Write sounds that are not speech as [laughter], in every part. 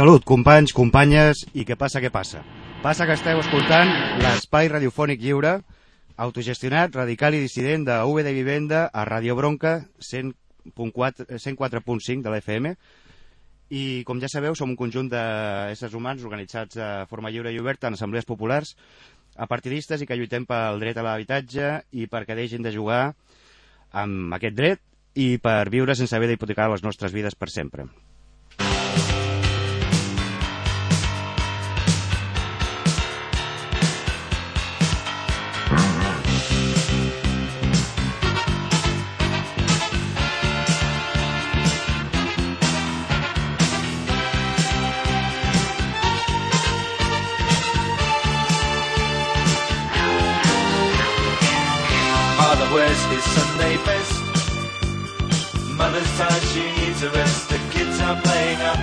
Salut, companys, companyes, i què passa, què passa? Passa que esteu escoltant l'espai radiofònic lliure, autogestionat, radical i dissident de UV de Vivenda a Radio Bronca 104.5 de la FM. I, com ja sabeu, som un conjunt d'éssers humans organitzats de forma lliure i oberta en assemblees populars, apartidistes i que lluitem pel dret a l'habitatge i perquè deixin de jugar amb aquest dret i per viure sense haver d'hipotecar les nostres vides per sempre.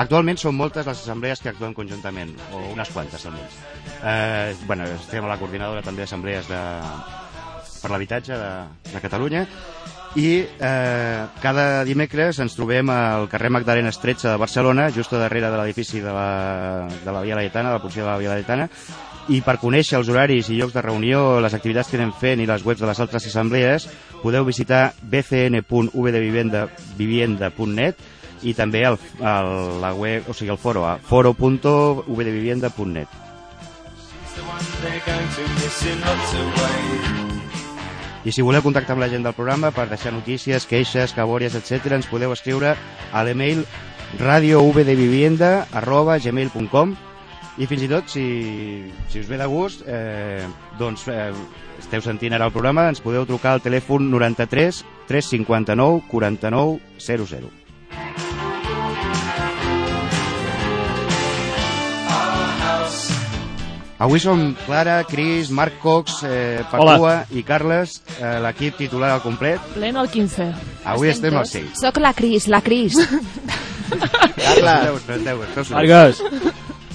Actualment són moltes les assemblees que actuen conjuntament, o unes quantes almenys. Eh, bueno, estem a la coordinadora també d'assemblees de... per l'habitatge de, de Catalunya i eh, cada dimecres ens trobem al carrer Magdalenes 13 de Barcelona, just darrere de l'edifici de, la, de la Via Laietana, de la policia de la Via Laietana, i per conèixer els horaris i llocs de reunió, les activitats que anem fent i les webs de les altres assemblees, podeu visitar bcn.vdvivienda.net i també el, el, la web, o sigui, el foro a foro.vdvivienda.net. I si voleu contactar amb la gent del programa per deixar notícies, queixes, cabòries, etc, ens podeu escriure a l'email radiovdvivienda.gmail.com i fins i tot, si, si us ve de gust, eh, doncs eh, esteu sentint ara el programa, ens podeu trucar al telèfon 93 359 49 00. Avui som Clara, Cris, Marc Cox, eh, Pacua i Carles, eh, l'equip titular al complet. Pleno al 15. Avui estem al 6. Soc la Cris, la Cris. [laughs] Carles! Vargas.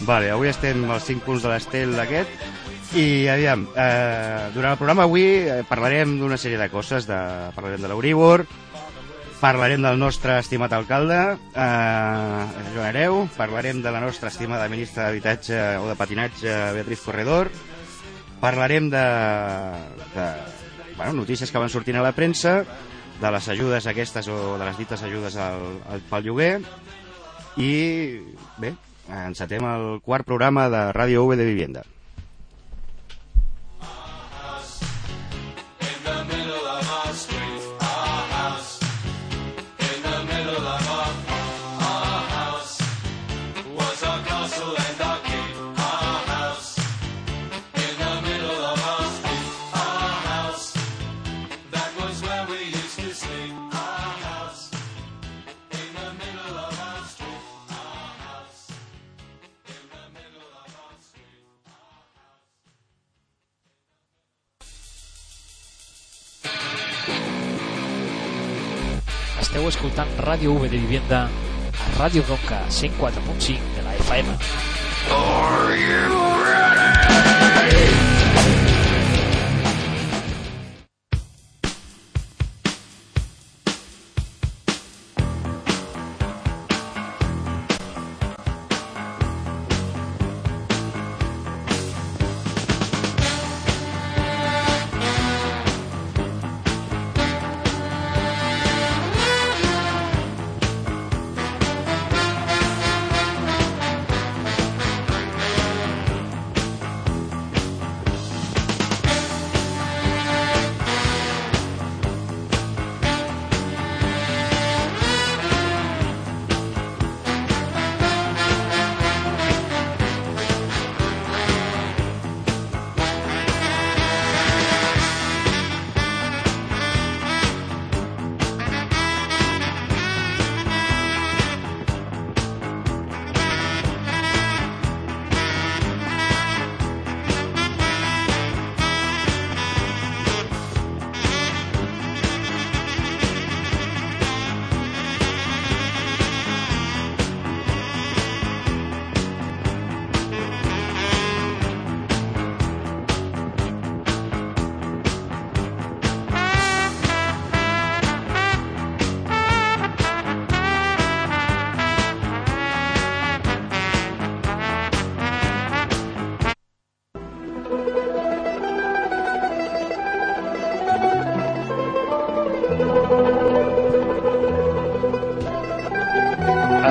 Vale, avui estem als 5 punts de l'estel aquest i aviam, eh, durant el programa avui eh, parlarem d'una sèrie de coses, de, parlarem de l'Euribor, parlarem del nostre estimat alcalde, eh, Joan Hereu, parlarem de la nostra estimada ministra d'Habitatge o de Patinatge, Beatriz Corredor, parlarem de, de bueno, notícies que van sortint a la premsa, de les ajudes aquestes o de les dites ajudes al, al, pel lloguer, i bé, encetem el quart programa de Ràdio V de Vivienda. Escoltant Ràdio V de Vivienda a Ràdio Ronca 104.5 de la FM.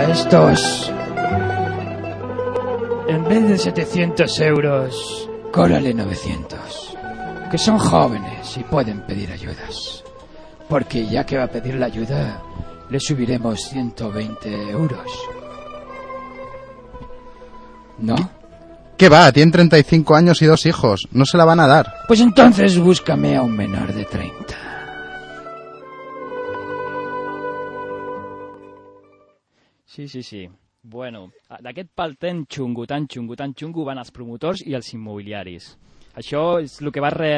A estos, en vez de 700 euros, cóbrale 900. Que son jóvenes y pueden pedir ayudas. Porque ya que va a pedir la ayuda, le subiremos 120 euros. ¿No? ¿Qué va? Tiene 35 años y dos hijos. No se la van a dar. Pues entonces búscame a un menor de 30. Sí, sí, sí. Bueno, d'aquest pal tan xungo, tan xungo, tan xungo van els promotors i els immobiliaris. Això és el que va, re,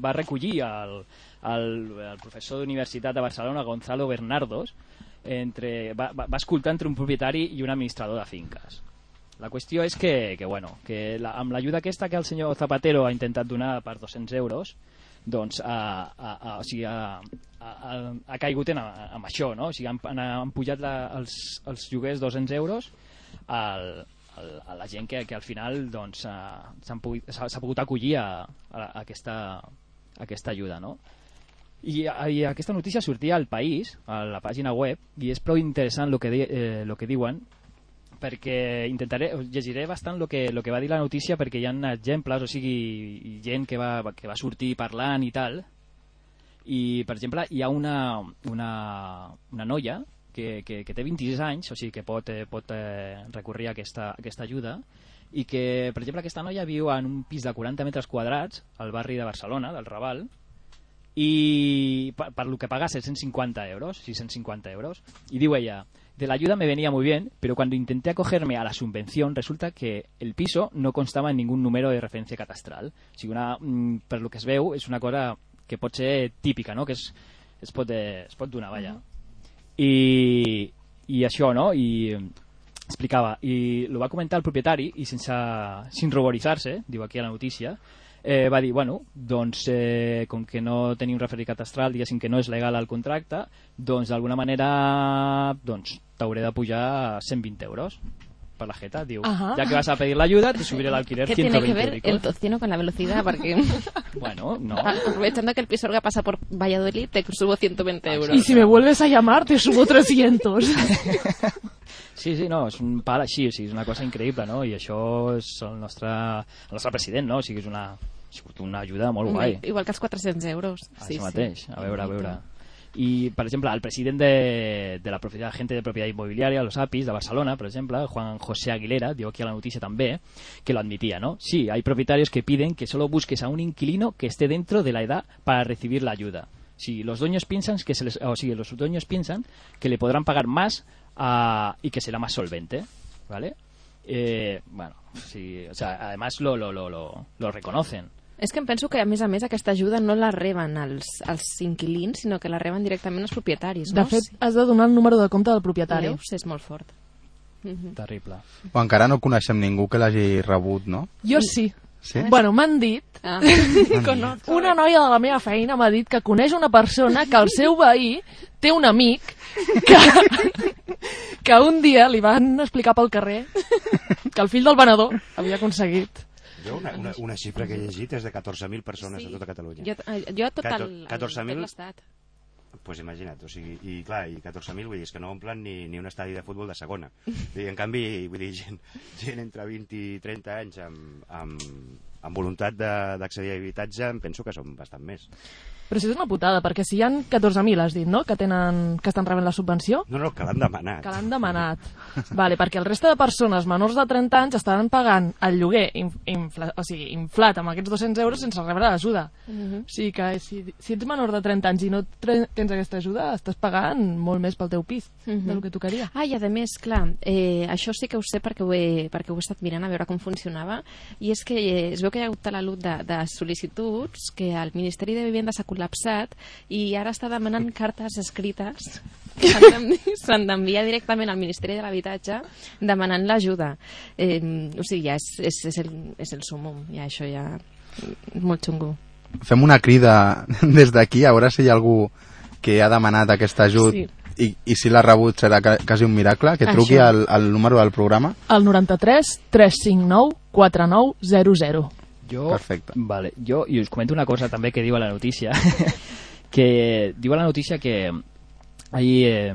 va recollir el, el, el professor d'Universitat de Barcelona, Gonzalo Bernardos, entre, va, va, va escoltar entre un propietari i un administrador de finques. La qüestió és que, que, bueno, que la, amb l'ajuda aquesta que el senyor Zapatero ha intentat donar per 200 euros, doncs ha, ha, ha, o sigui, ha, ha, ha caigut en, en això, no? O sigui, han, han, pujat la, els, els lloguers 200 euros al, al, a la gent que, que al final doncs, pogut, pogut acollir a, a, a, aquesta, a aquesta ajuda, no? I, I aquesta notícia sortia al País, a la pàgina web, i és prou interessant el que, di, eh, lo que diuen, perquè intentaré, llegiré bastant el que, lo que va dir la notícia perquè hi ha exemples, o sigui, gent que va, que va sortir parlant i tal, i per exemple hi ha una, una, una noia que, que, que té 26 anys, o sigui que pot, eh, pot eh, a aquesta, aquesta ajuda, i que, per exemple, aquesta noia viu en un pis de 40 metres quadrats al barri de Barcelona, del Raval, y per, per lo que paga 750 euros, 650 euros. Y digo ella, de la ayuda me venía muy bien, pero cuando intenté acogerme a la subvención resulta que el piso no constaba en ningún número de referencia catastral. O sigui, una, mm, per lo que es veu, és una cosa que pot ser típica, no? que es, es, pot, es pot donar, vaja. I, I això, no? I explicava, i lo va comentar el propietari i sense, sin ruboritzar-se, diu aquí a la notícia, eh, va dir, bueno, doncs eh, com que no teniu un referit catastral, diguéssim que no és legal el contracte, doncs d'alguna manera doncs t'hauré de pujar 120 euros per la jeta, diu, Ajá. ya que vas a pedir la ayuda, te subiré el alquiler ¿Qué 120 tiene que ver el tocino con la velocidad? Porque [laughs] Bueno, no. aprovechando que el Pisorga pasa por Valladolid, te subo 120 euros. Y si me vuelves a llamar, te subo 300. [laughs] Sí, sí, no, és un pal així, o sigui, és una cosa increïble, no? I això és el nostre, el nostre president, no? O sigui, és una, ha sigut una ajuda molt guai. Igual que els 400 euros. Ah, Sí, això sí. mateix, a veure, a veure. I, per exemple, el president de, de la propietat, agente de propietat immobiliària, los APIs, de Barcelona, per exemple, Juan José Aguilera, diu aquí a la notícia també, que lo admitía, ¿no? Sí, hay propietarios que piden que solo busques a un inquilino que esté dentro de la edad para recibir la ayuda. Sí, los dueños piensan que se les, o sigui, los dueños piensan que le podrán pagar más ah, y que será más solvente, ¿vale? Eh, bueno, sí, o sea, además lo, lo, lo, lo, lo reconocen. És que em penso que, a més a més, aquesta ajuda no la reben els, els inquilins, sinó que la reben directament els propietaris. De no? fet, has de donar el número de compte del propietari. Veus? És molt fort. Terrible. O encara no coneixem ningú que l'hagi rebut, no? Jo sí. Sí? Bueno, m'han dit... Ah. [laughs] Una noia de la meva feina m'ha dit que coneix una persona que el seu veí té un amic que, [laughs] que un dia li van explicar pel carrer que el fill del venedor havia aconseguit Jo una, una, una xifra que he llegit és de 14.000 persones Sí. a tota Catalunya. Jo, eh, jo tot el, el, 14.000? tot l'estat. Pues imagina't, o sigui, i clar, i 14.000 vull dir, que no omplen ni, ni un estadi de futbol de segona. [laughs] I en canvi, vull dir, gent, gent entre 20 i 30 anys amb, amb, amb voluntat de- d'accedir a habitatge, em penso que són bastant més. Però si és una putada, perquè si hi han 14.000 has dit, no?, que, tenen, que estan rebent la subvenció No, no, que l'han demanat. que l'han demanat. [laughs] Vale, perquè el resta de persones menors de 30 anys estaran pagant el lloguer inf infla, o sigui, inflat amb aquests 200 euros sense rebre l'ajuda. Mhm. O sigui que si, si ets menor de 30 anys i no tens aquesta ajuda, estàs pagant molt més pel teu pis Mhm. del que tocaria. Ah, i a més, clar, eh, això sí que ho sé perquè ho, he, perquè ho he estat mirant a veure com funcionava, i és que eh, es veu que hi ha hagut talalud de, de sol·licituds, que el Ministeri de Vivenda s'ha col·lapsat i ara està demanant cartes escrites s'han d'envi- [laughs] s'han d'enviar directament al Ministeri de l'Habitatge demanant l'ajuda. Eh, o sigui, ja és, és, és, el, és el sumum, ja això ja... Molt xungo. Fem una crida [laughs] des d'aquí a veure si hi ha algú que ha demanat aquest ajut Sí. i, i si l'ha rebut serà quasi un miracle, que truqui al, al número del programa. El 93 359 4900. Jo, Perfecte. Vale, jo, i us comento una cosa també que diu a la notícia, [laughs] que diu a la notícia que hay eh,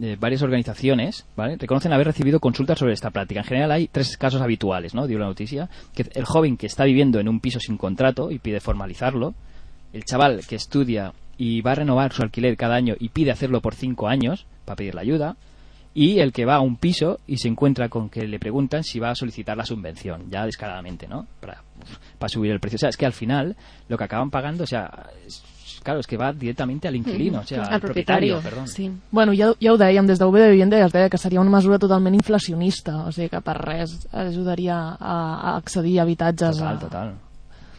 eh, varias organizaciones, ¿vale? Reconocen haber recibido consultas sobre esta práctica. En general hay tres casos habituales, ¿no? Dio la noticia. Que el joven que está viviendo en un piso sin contrato y pide formalizarlo. El chaval que estudia y va a renovar su alquiler cada año y pide hacerlo por cinco años para pedir la ayuda. Y el que va a un piso y se encuentra con que le preguntan si va a solicitar la subvención, ya descaradamente, ¿no? Para, para subir el precio. O sea, es que al final lo que acaban pagando, o sea, es- claro, es que va directamente al inquilino, o sea, al, al propietario. perdón. Sí. Bueno, ja, ja ho dèiem, des d'UB de Vivienda ja es deia que seria una mesura totalment inflacionista, o sigui que per res ajudaria a, a accedir a habitatges. Total, a... total.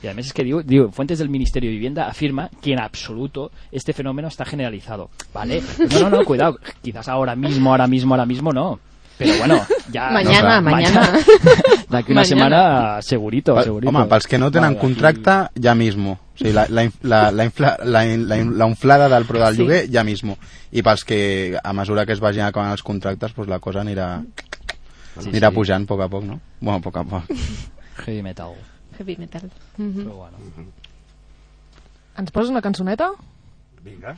Y además es que digo, digo, fuentes del Ministerio de Vivienda afirma que en absoluto este fenómeno está generalizado. ¿Vale? [laughs] No, no, no, cuidado. Quizás ahora mismo, ahora mismo, ahora mismo no. Pero bueno, ya. [laughs] Mañana, no, mañana. [laughs] De aquí una Mañana. semana, segurito, Pa- segurito. Home, pels que no tenen Vale, contracte, ja mismo. O sigui, la, la, la, la, infla, la, la, la inflada del preu del Sí. lloguer, ja mismo. I pels que, a mesura que es vagin acabant els contractes, pues la cosa anirà, Sí, anirà sí. pujant a poc a poc, no? Bueno, a poc a poc. Heavy metal. Heavy metal. Mhm. Però bueno. Ens poses una cançoneta? Vinga.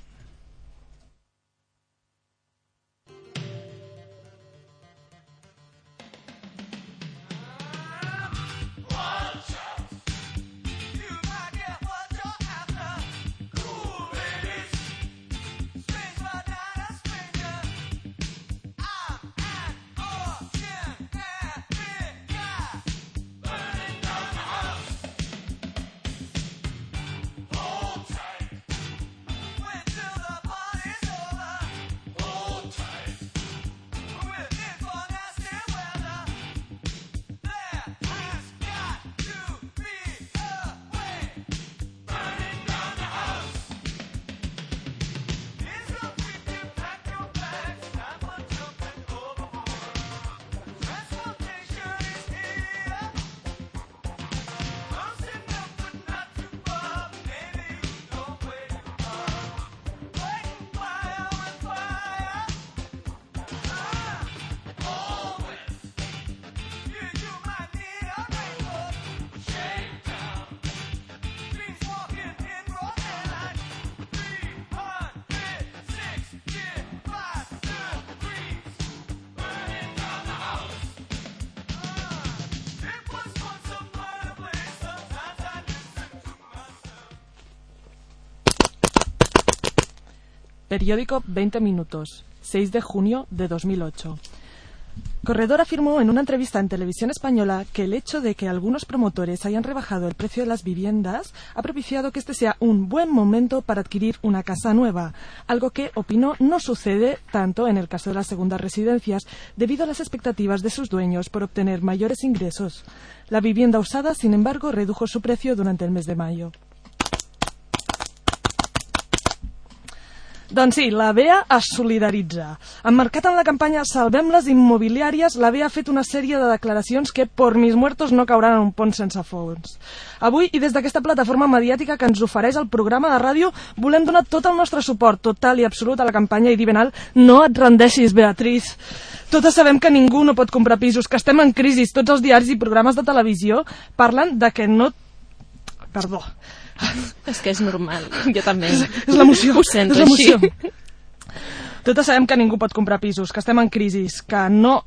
Periódico 20 minutos, 6 de junio de 2008. Corredor afirmó en una entrevista en televisión española que el hecho de que algunos promotores hayan rebajado el precio de las viviendas ha propiciado que este sea un buen momento para adquirir una casa nueva, algo que, opinó, no sucede tanto en el caso de las segundas residencias debido a las expectativas de sus dueños por obtener mayores ingresos. La vivienda usada, sin embargo, redujo su precio durante el mes de mayo. Doncs sí, la BEA es solidaritza. Emmarcat en la campanya Salvem les immobiliàries, la BEA ha fet una sèrie de declaracions que, por mis muertos, no cauran en un pont sense fons. Avui, i des d'aquesta plataforma mediàtica que ens ofereix el programa de ràdio, volem donar tot el nostre suport total i absolut a la campanya i dir ben alt, no et rendeixis, Beatriz. Totes sabem que ningú no pot comprar pisos, que estem en crisi. Tots els diaris i programes de televisió parlen de que no... Perdó. [laughs] És que és normal. Jo també. És l'emoció. Ho sento és així. l'emoció. [laughs] Totes sabem que ningú pot comprar pisos, que estem en crisi, que no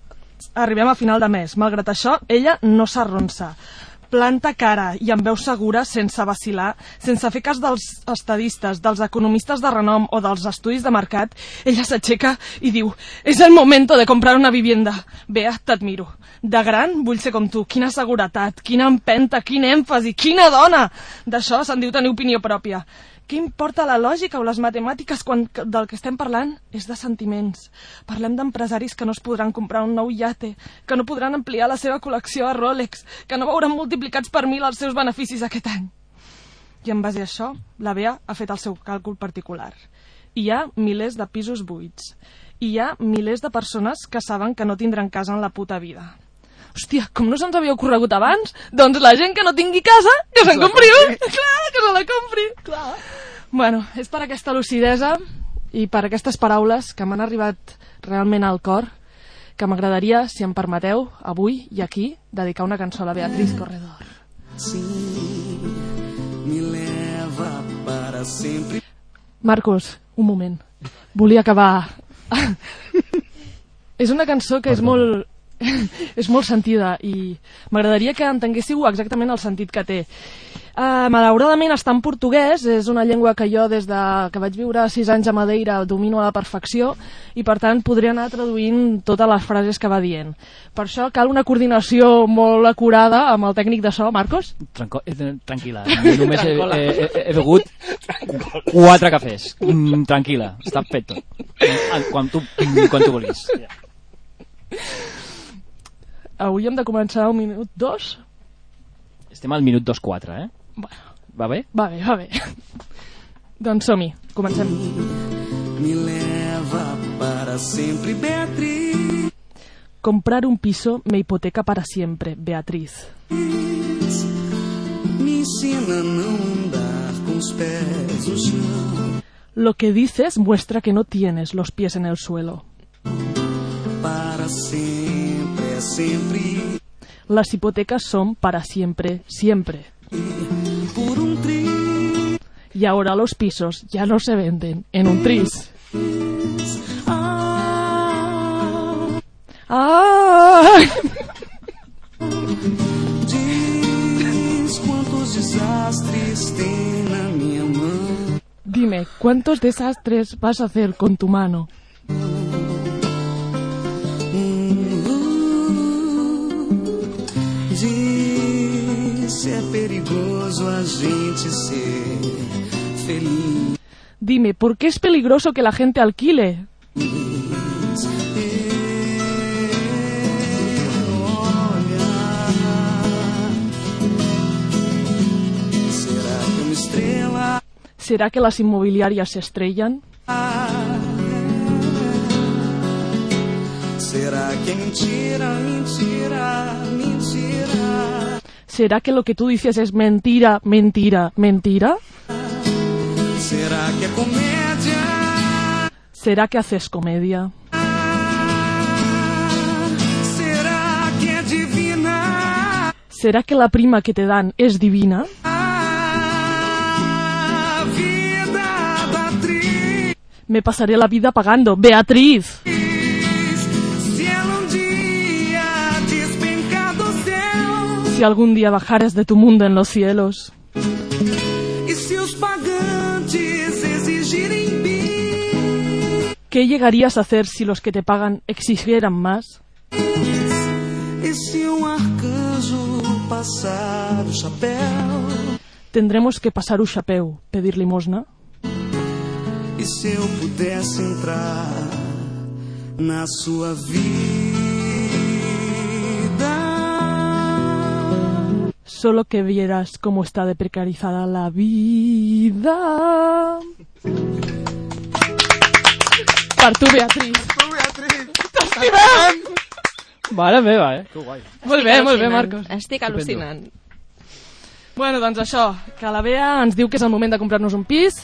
arribem a final de mes. Malgrat això, ella no s'arronsa. Planta cara i amb veu segura, sense vacilar, sense fer cas dels estadistes, dels economistes de renom o dels estudis de mercat, ella s'aixeca i diu «És el momento de comprar una vivienda». Bea, t'admiro. De gran vull ser com tu. Quina seguretat, quina empenta, quin èmfasi, quina dona! D'això se'n diu tenir opinió pròpia. Què importa la lògica o les matemàtiques quan del que estem parlant és de sentiments. Parlem d'empresaris que no es podran comprar un nou iate, que no podran ampliar la seva col·lecció a Rolex, que no veuran multiplicats per mil els seus beneficis aquest any. I en base a això, la BEA ha fet el seu càlcul particular. Hi ha milers de pisos buits. Hi ha milers de persones que saben que no tindran casa en la puta vida. Hòstia, com no se'ns havia ocorregut abans? Doncs la gent que no tingui casa, que se'n compri un! Clar, que se la compri! Clar. Bueno, és per aquesta lucidesa i per aquestes paraules que m'han arribat realment al cor que m'agradaria, si em permeteu, avui i aquí, dedicar una cançó a la Beatriz Corredor. me leva para sempre. Marcos, un moment. volia acabar... [laughs] és una cançó que és molt... [laughs] és molt sentida i m'agradaria que entenguéssiu exactament el sentit que té. Uh, malauradament està en portuguès, és una llengua que jo des de que vaig viure 6 anys a Madeira domino a la perfecció i per tant podria anar traduint totes les frases que va dient. Per això cal una coordinació molt acurada amb el tècnic de so, Marcos. Tranco eh, tranquil·la, només he, he, he, he begut quatre cafès. Mm, tranquil·la, està fet tot. Eh, Quan tu, quan tu vulguis. Hauríem de començar al minut 2? Estem al minut 2-4, eh? Bueno, Va bé? va bé, va bé. [laughs] doncs som-hi, comencem. Me leva para sempre, Beatriz. Comprar un piso me hipoteca para siempre, Beatriz. Me ensina a não andar com os pés no chão. Lo que dices muestra que no tienes los pies en el suelo. Para sempre, é sempre. Las hipotecas son para siempre, siempre. Y ahora los pisos ya no se venden en un tris. Ah. Dime, ¿cuántos desastres vas a hacer con tu mano? A gente ser feliz. Dime, ¿por qué es peligroso que la gente alquile? Será que uma estrela ¿Será que las inmobiliarias se estrellan? Será que mentira, mentira, mentira? ¿Será que lo que tú dices es mentira, mentira, mentira? Será que é comédia? ¿Será que haces comedia? Será que é divina? ¿Será que la prima que te dan es divina? Me pasaré la vida pagando. Beatriz. Si algún día bajares de tu mundo en los cielos. e ¿Qué llegarías a hacer si los que te pagan exigieran más? e um Tendremos que pasar un chapeu, pedir limosna. e se eu pudesse entrar na sua vida. Solo que vieras cómo está de precarizada la vida. Per tu, Beatriz. Mare meva, eh? Que guai. Molt bé, molt bé, Marcos. Estic al·lucinant. Bueno, doncs això, que la Bea ens diu que és el moment de comprar-nos un pis.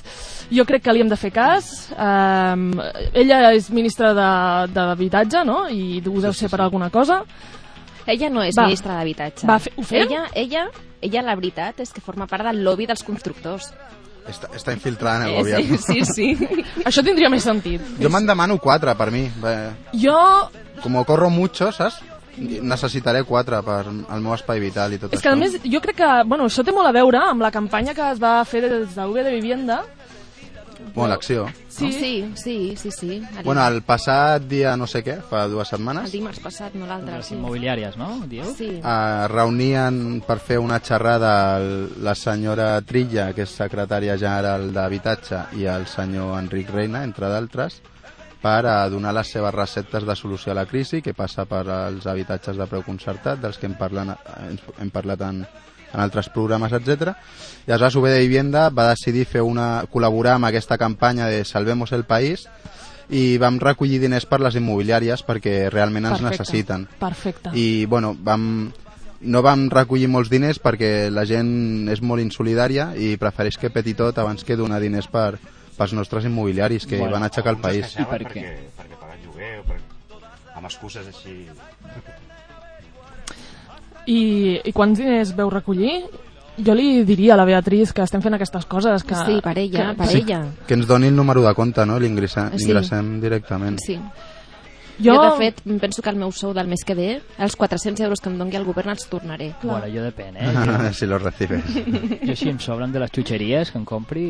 Jo crec que li hem de fer cas. Um, ella és ministra de- d'Habitatge, no? I ho deu ser per alguna cosa. Ella no és Va. ministra d'Habitatge. Va, ho fem? Ella, ella, ella, la veritat, és que forma part del lobby dels constructors. Està, està infiltrada en el Eh, govern. sí, sí, sí. [laughs] Això tindria més sentit. Jo me'n demano quatre per mi. Bé, Jo... Com corro mucho, saps? Necessitaré quatre per al meu espai vital i tot És que, a això. més, jo crec que... Bueno, això té molt a veure amb la campanya que es va fer des de UB de Vivienda. Bueno, l'acció. Sí, sí, sí, sí. sí. El, Bueno, el passat dia no sé què, fa dues el setmanes, dimarts passat, no l'altre. Les Sí. immobiliàries, no? Diu? sí. eh, reunien per fer una xerrada el- la senyora Trilla, que és secretària general d'Habitatge, i el senyor Enric Reina, entre d'altres, per a donar les seves receptes de solució a la crisi, que passa per als habitatges de preu concertat, dels que hem, parlat, hem, hem parlat en, en altres programes, etc. I aleshores UB de Vivienda va decidir fer una, col·laborar amb aquesta campanya de Salvemos el País i vam recollir diners per les immobiliàries perquè realment ens Perfecte. necessiten Perfecte. i bueno, vam, no vam recollir molts diners perquè la gent és molt insolidària i prefereix que peti tot abans que donar diners per, pels nostres immobiliaris que Bueno, van aixecar el país. I per què? Perquè, perquè paguen lloguer o per... amb excuses així... I, I quants diners veu recollir? jo li diria a la Beatriz que estem fent aquestes coses. Que, Sí, per ella, que, per que, ella. Que ens doni el número de compte, no? L'ingressem Sí. l'ingressem directament. Sí. Jo, Jo... de fet, penso que el meu sou del mes que ve, els 400 euros que em doni el govern els tornaré. Bueno, jo depèn, eh? [laughs] Jo, si los recibes. jo si em sobren de les xutxeries que em compri,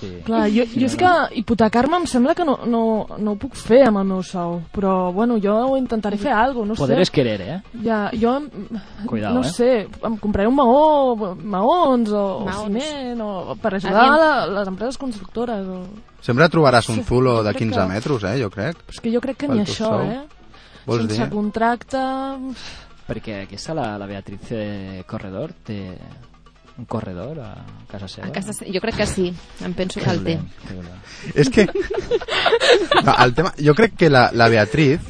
sí. Clar, jo, jo és que hipotecar-me em sembla que no, no, no ho puc fer amb el meu sou, però bueno, jo intentaré fer alguna cosa, no Poder sé. és querer, eh? Ja, jo, Cuidao, no eh? sé, em compraré un maó, maons o, Maons. o ciment, o per ajudar Aviam. la, les empreses constructores. O... Sempre trobaràs un zulo de crec 15 que- metres, eh, jo crec. És que jo crec que ni això, sou. eh? Vols Sense dir? contracte... Perquè aquesta, la, la Beatriz Corredor, té un corredor a casa seva. A casa, se- jo crec que sí, em penso que el té. És que... [laughs] No, el tema... Jo crec que la, la Beatriz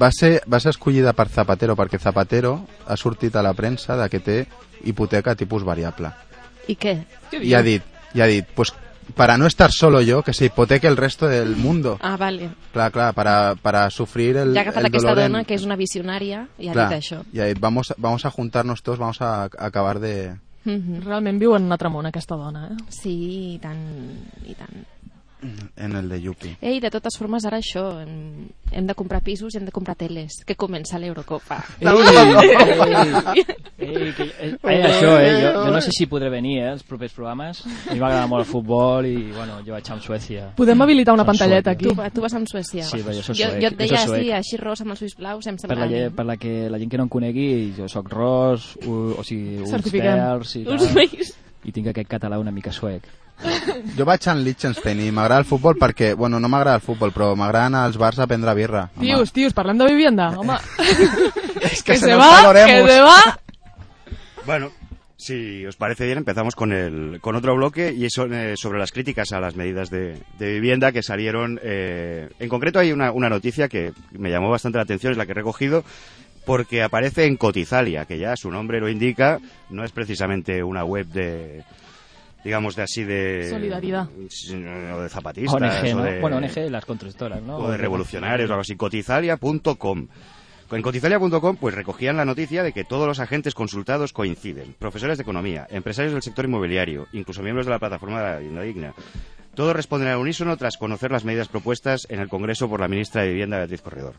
va ser, va ser escollida per Zapatero perquè Zapatero ha sortit a la premsa de que té hipoteca tipus variable. I què? I ha dit, i ha dit, pues para no estar solo yo, que se hipoteque el resto del mundo. Ah, vale. Clar, clar, para, para sufrir el, Ja ha agafat el aquesta dolor en- dona, que és una visionària, i ha Clar, dit això. i ha dit, vamos, vamos a juntarnos todos, vamos a, a acabar de... Mhm. Realment viu en un altre món, aquesta dona, eh? Sí, i tant, i tant. En el de Yupi. Ei, de totes formes, ara això, hem, hem de comprar pisos i hem de comprar teles, que comença l'Eurocopa. Ei, ei, que, eh, eh, això, eh, jo, jo no sé si podré venir, eh, els propers programes. A mi m'agrada molt el futbol i, bueno, jo vaig amb Suècia. Podem habilitar una pantalleta aquí. Tu, tu vas amb Suècia. Sí, però jo soc jo, suec, jo et jo deia soc així, així ros amb els ulls blaus, em Per sembla... la, gent, per la, que, la gent que no em conegui, jo sóc ros, u, o sigui, ulls verds i tal, veus? I tinc aquest català una mica suec. Jo vaig a Liechtenstein i m'agrada el futbol perquè, bueno, no m'agrada el futbol, però m'agrada anar als bars a prendre birra. home. Tios, tios, parlem de vivienda, home. [laughs] es que, se se nos va, caloremos. que se va. Bueno, si os parece bien, empezamos con, el, con otro bloque y eso eh, sobre las críticas a las medidas de, de vivienda que salieron. eh, en concreto hay una, una noticia que me llamó bastante la atención, es la que he recogido, porque aparece en Cotizalia, que ya su nombre lo indica, no es precisamente una web de digamos de así de Solidaridad. o de zapatistas ONG, o ¿no? de, Bueno, ONG, las constructoras, ¿no? o de revolucionarios o algo así, cotizalia.com. En cotizalia.com pues recogían la noticia de que todos los agentes consultados coinciden, profesores de economía, empresarios del sector inmobiliario, incluso miembros de la plataforma de la vivienda digna. Todos responden al unísono tras conocer las medidas propuestas en el Congreso por la ministra de Vivienda Beatriz Corredor.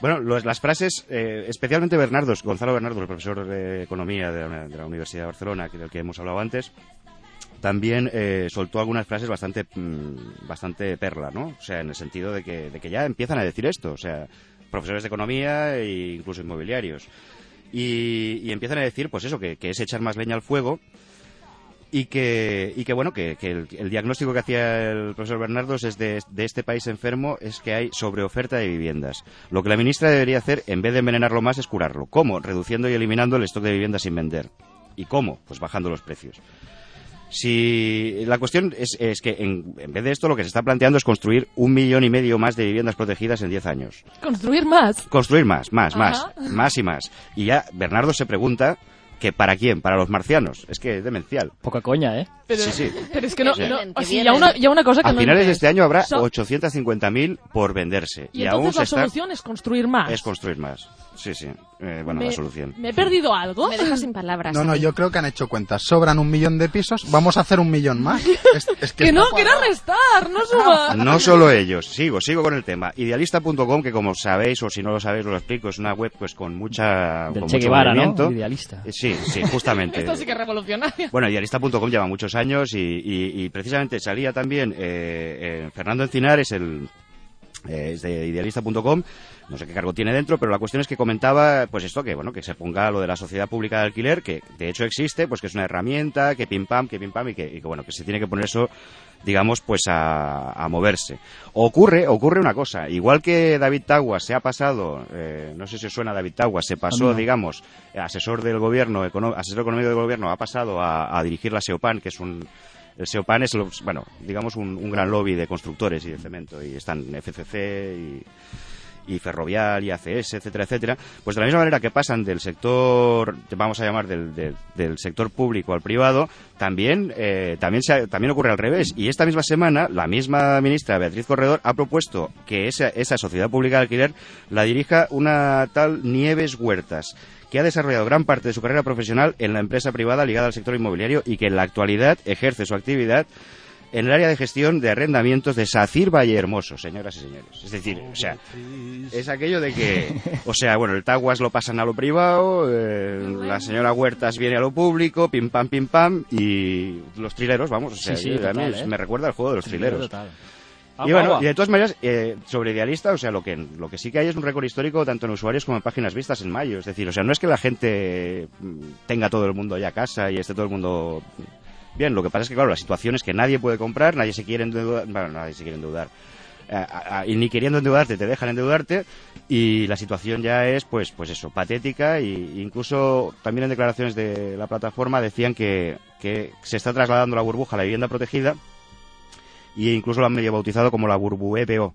Bueno, los- las frases, eh, especialmente Bernardos, Gonzalo Bernardo, el profesor de Economía de la, de la Universidad de Barcelona, que del que hemos hablado antes, también eh, soltó algunas frases bastante mm, bastante perla, ¿no? O sea, en el sentido de que, de que ya empiezan a decir esto, o sea, profesores de economía e incluso inmobiliarios. Y, y empiezan a decir, pues eso, que, que es echar más leña al fuego y que, y que bueno, que, que el, el diagnóstico que hacía el profesor Bernardos es de, de este país enfermo es que hay sobreoferta de viviendas. Lo que la ministra debería hacer, en vez de envenenarlo más, es curarlo. ¿Cómo? Reduciendo y eliminando el stock de viviendas sin vender. ¿Y cómo? Pues bajando los precios. Si la cuestión es, es que en, en vez de esto lo que se está planteando es construir un millón y medio más de viviendas protegidas en 10 años. Construir más. Construir más, más, más, más y más. Y ya Bernardo se pregunta que para quién, para los marcianos. Es que es demencial. Poca coña, ¿eh? Pero, Sí, sí. pero es que no... Que o que vienen. una, ha una cosa que A no finales de este año habrá So- 850.000 por venderse. Y, Y, aún entonces se la está... solución es construir más. Es construir más. Sí, sí. Eh, bueno, me, la solución. ¿Me he perdido algo? Me dejas sin palabras. No, no, yo creo que han hecho cuentas. Sobran un millón de pisos, vamos a hacer un millón más. [laughs] Es, es Que, no, cuadrado. quiero restar, no suma. [laughs] No solo ellos, sigo, sigo con el tema. Idealista.com, que como sabéis, o si no lo sabéis, os lo explico, es una web pues con mucha Del con Che mucho Guevara, movimiento. ¿no? Idealista. Eh, Sí, sí, justamente. [laughs] Esto sí que es revolucionario. Bueno, idealista.com lleva muchos años y, y- y precisamente salía también eh, eh, Fernando Encinar, es el eh, es de idealista.com, no sé qué cargo tiene dentro, pero la cuestión es que comentaba, pues esto, que bueno, que se ponga lo de la sociedad pública de alquiler, que de hecho existe, pues que es una herramienta, que pim pam, que pim pam, y que, y que, bueno, que se tiene que poner eso, digamos, pues a, a moverse. Ocurre, ocurre una cosa, igual que David Taguas se ha pasado, eh, no sé si os suena David Taguas, se pasó, no. digamos, asesor del gobierno, econo- asesor económico del gobierno, ha pasado a, a dirigir la SEOPAN, que es un, el SEOPAN es, bueno, digamos, un, un gran lobby de constructores y de cemento, y están FCC y, y Ferrovial y ACS, etcétera, etcétera. Pues de la misma manera que pasan del sector, vamos a llamar del, del- sector público al privado, también, eh, también, se también ocurre al revés. Y esta misma semana, la misma ministra Beatriz Corredor ha propuesto que esa, esa sociedad pública de alquiler la dirija una tal Nieves Huertas que ha desarrollado gran parte de su carrera profesional en la empresa privada ligada al sector inmobiliario y que en la actualidad ejerce su actividad en el área de gestión de arrendamientos de Sacir Valle Hermoso, señoras y señores. Es decir, o sea, es aquello de que, o sea, bueno, el Taguas lo pasan a lo privado, eh, la señora Huertas viene a lo público, pim pam, pim pam, y los trileros, vamos, o sea, Sí, sí, mí ¿eh? me recuerda al juego de los trileros. Total. Y bueno, y de todas maneras, eh, sobre Idealista, o sea, lo que, lo que sí que hay es un récord histórico tanto en usuarios como en páginas vistas en mayo. Es decir, o sea, no es que la gente mm, tenga todo el mundo ya a casa y esté todo el mundo bien. Lo que pasa es que, claro, la situación es que nadie puede comprar, nadie se quiere endeudar, bueno, nadie se quiere endeudar. Eh, a- y ni queriendo endeudarte te dejan endeudarte y la situación ya es pues pues eso patética y incluso también en declaraciones de la plataforma decían que, que se está trasladando la burbuja a la vivienda protegida y incluso lo han medio bautizado como la burbu EPO.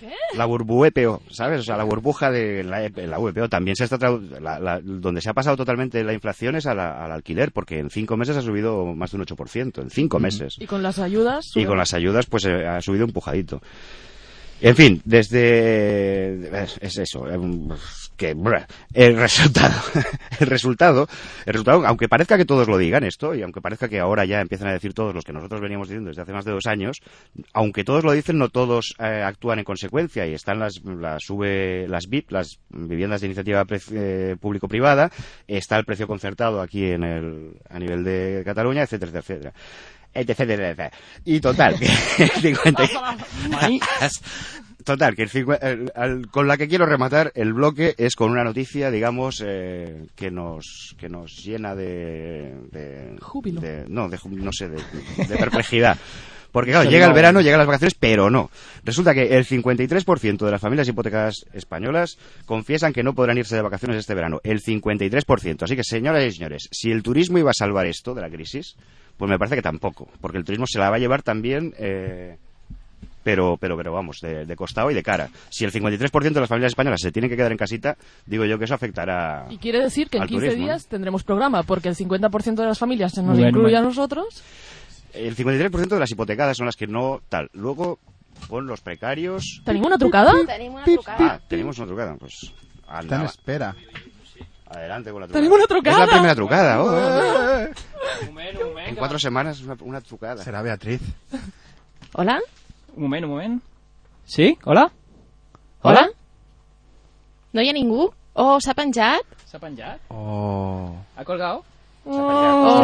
¿Qué? La burbu EPO, ¿sabes? O sea, la burbuja de la, la VPO también se está la- la- donde se ha pasado totalmente la inflación es a al alquiler, porque en cinco meses ha subido más de un 8%, en cinco meses. Y con las ayudas... Y con las ayudas, pues eh, ha subido un pujadito. En fin, desde... Es, es eso. Que, el resultado, [laughs] el resultado, el resultado, aunque parezca que todos lo digan esto, y aunque parezca que ahora ya empiezan a decir todos los que nosotros veníamos diciendo desde hace más de dos años, aunque todos lo dicen, no todos eh, actúan en consecuencia, y están las, las, V- las VIP, las viviendas de iniciativa pre- eh, público-privada, está el precio concertado aquí en el, a nivel de Cataluña, etcétera, etcétera. Etc, etc, etc. Y total, que [laughs] [laughs] el 50 Total, que el el- al- con la que quiero rematar el bloque es con una noticia, digamos, eh, que nos que nos llena de, de- Júbilo. de- no, de, no sé, de, de perplejidad. [laughs] Porque claro, llega el no. verano, llegan las vacaciones, pero no. Resulta que el 53% de las familias hipotecadas españolas confiesan que no podrán irse de vacaciones este verano. El 53%. Así que, señoras y señores, si el turismo iba a salvar esto de la crisis, pues me parece que tampoco. Porque el turismo se la va a llevar también... eh, pero, pero, pero vamos, de, de costado y de cara. Si el 53% de las familias españolas se tienen que quedar en casita, digo yo que eso afectará. Y quiere decir que en Al 15 turismo, días tendremos programa, porque el 50% de las familias se nos Bueno, incluye a nosotros. El 53% de las hipotecadas son las que no tal. Luego, con los precarios. ¿Tenim una trucada? Tenim una trucada. Ah, tenemos una trucada. Pues. Está en espera. Adelante con la trucada. Tenim una trucada. Es la primera trucada. oh, oh, oh. En cuatro semanas una, una trucada. Serà Beatriz. Hola? Un moment, un moment. Sí? Hola? Hola? No hi ha ningú? Oh, s'ha penjat? S'ha penjat? Oh. Ha colgado?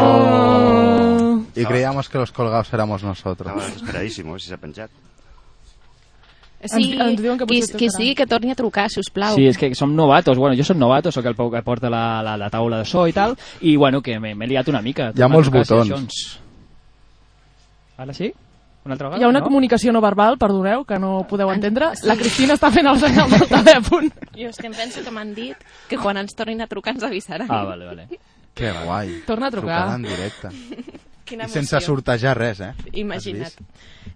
Oh. Y creíamos que los colgados éramos nosotros. Estava desesperadísimo, eh, si s'ha penjat. Sí, Ens- ens diuen que qui, qui trucaran. sigui que torni a trucar, si us plau. Sí, és que som novatos. Bueno, jo soc novato, sóc el Pau que porta la, la, la taula de so i tal, i bueno, que m'he liat una mica. Hi ha molts botons. sessions. Ara sí? Una altra vegada? Hi ha una no? comunicació no verbal, perdoneu, que no podeu entendre. La Cristina està fent el senyal [laughs] del telèfon. Jo és que em penso que m'han dit que quan ens tornin a trucar ens avisaran. Ah, vale, vale. Que guai. Torna a trucar. Trucada en directe. [laughs] Quina I sense emoció. sortejar res, eh? Imagina't.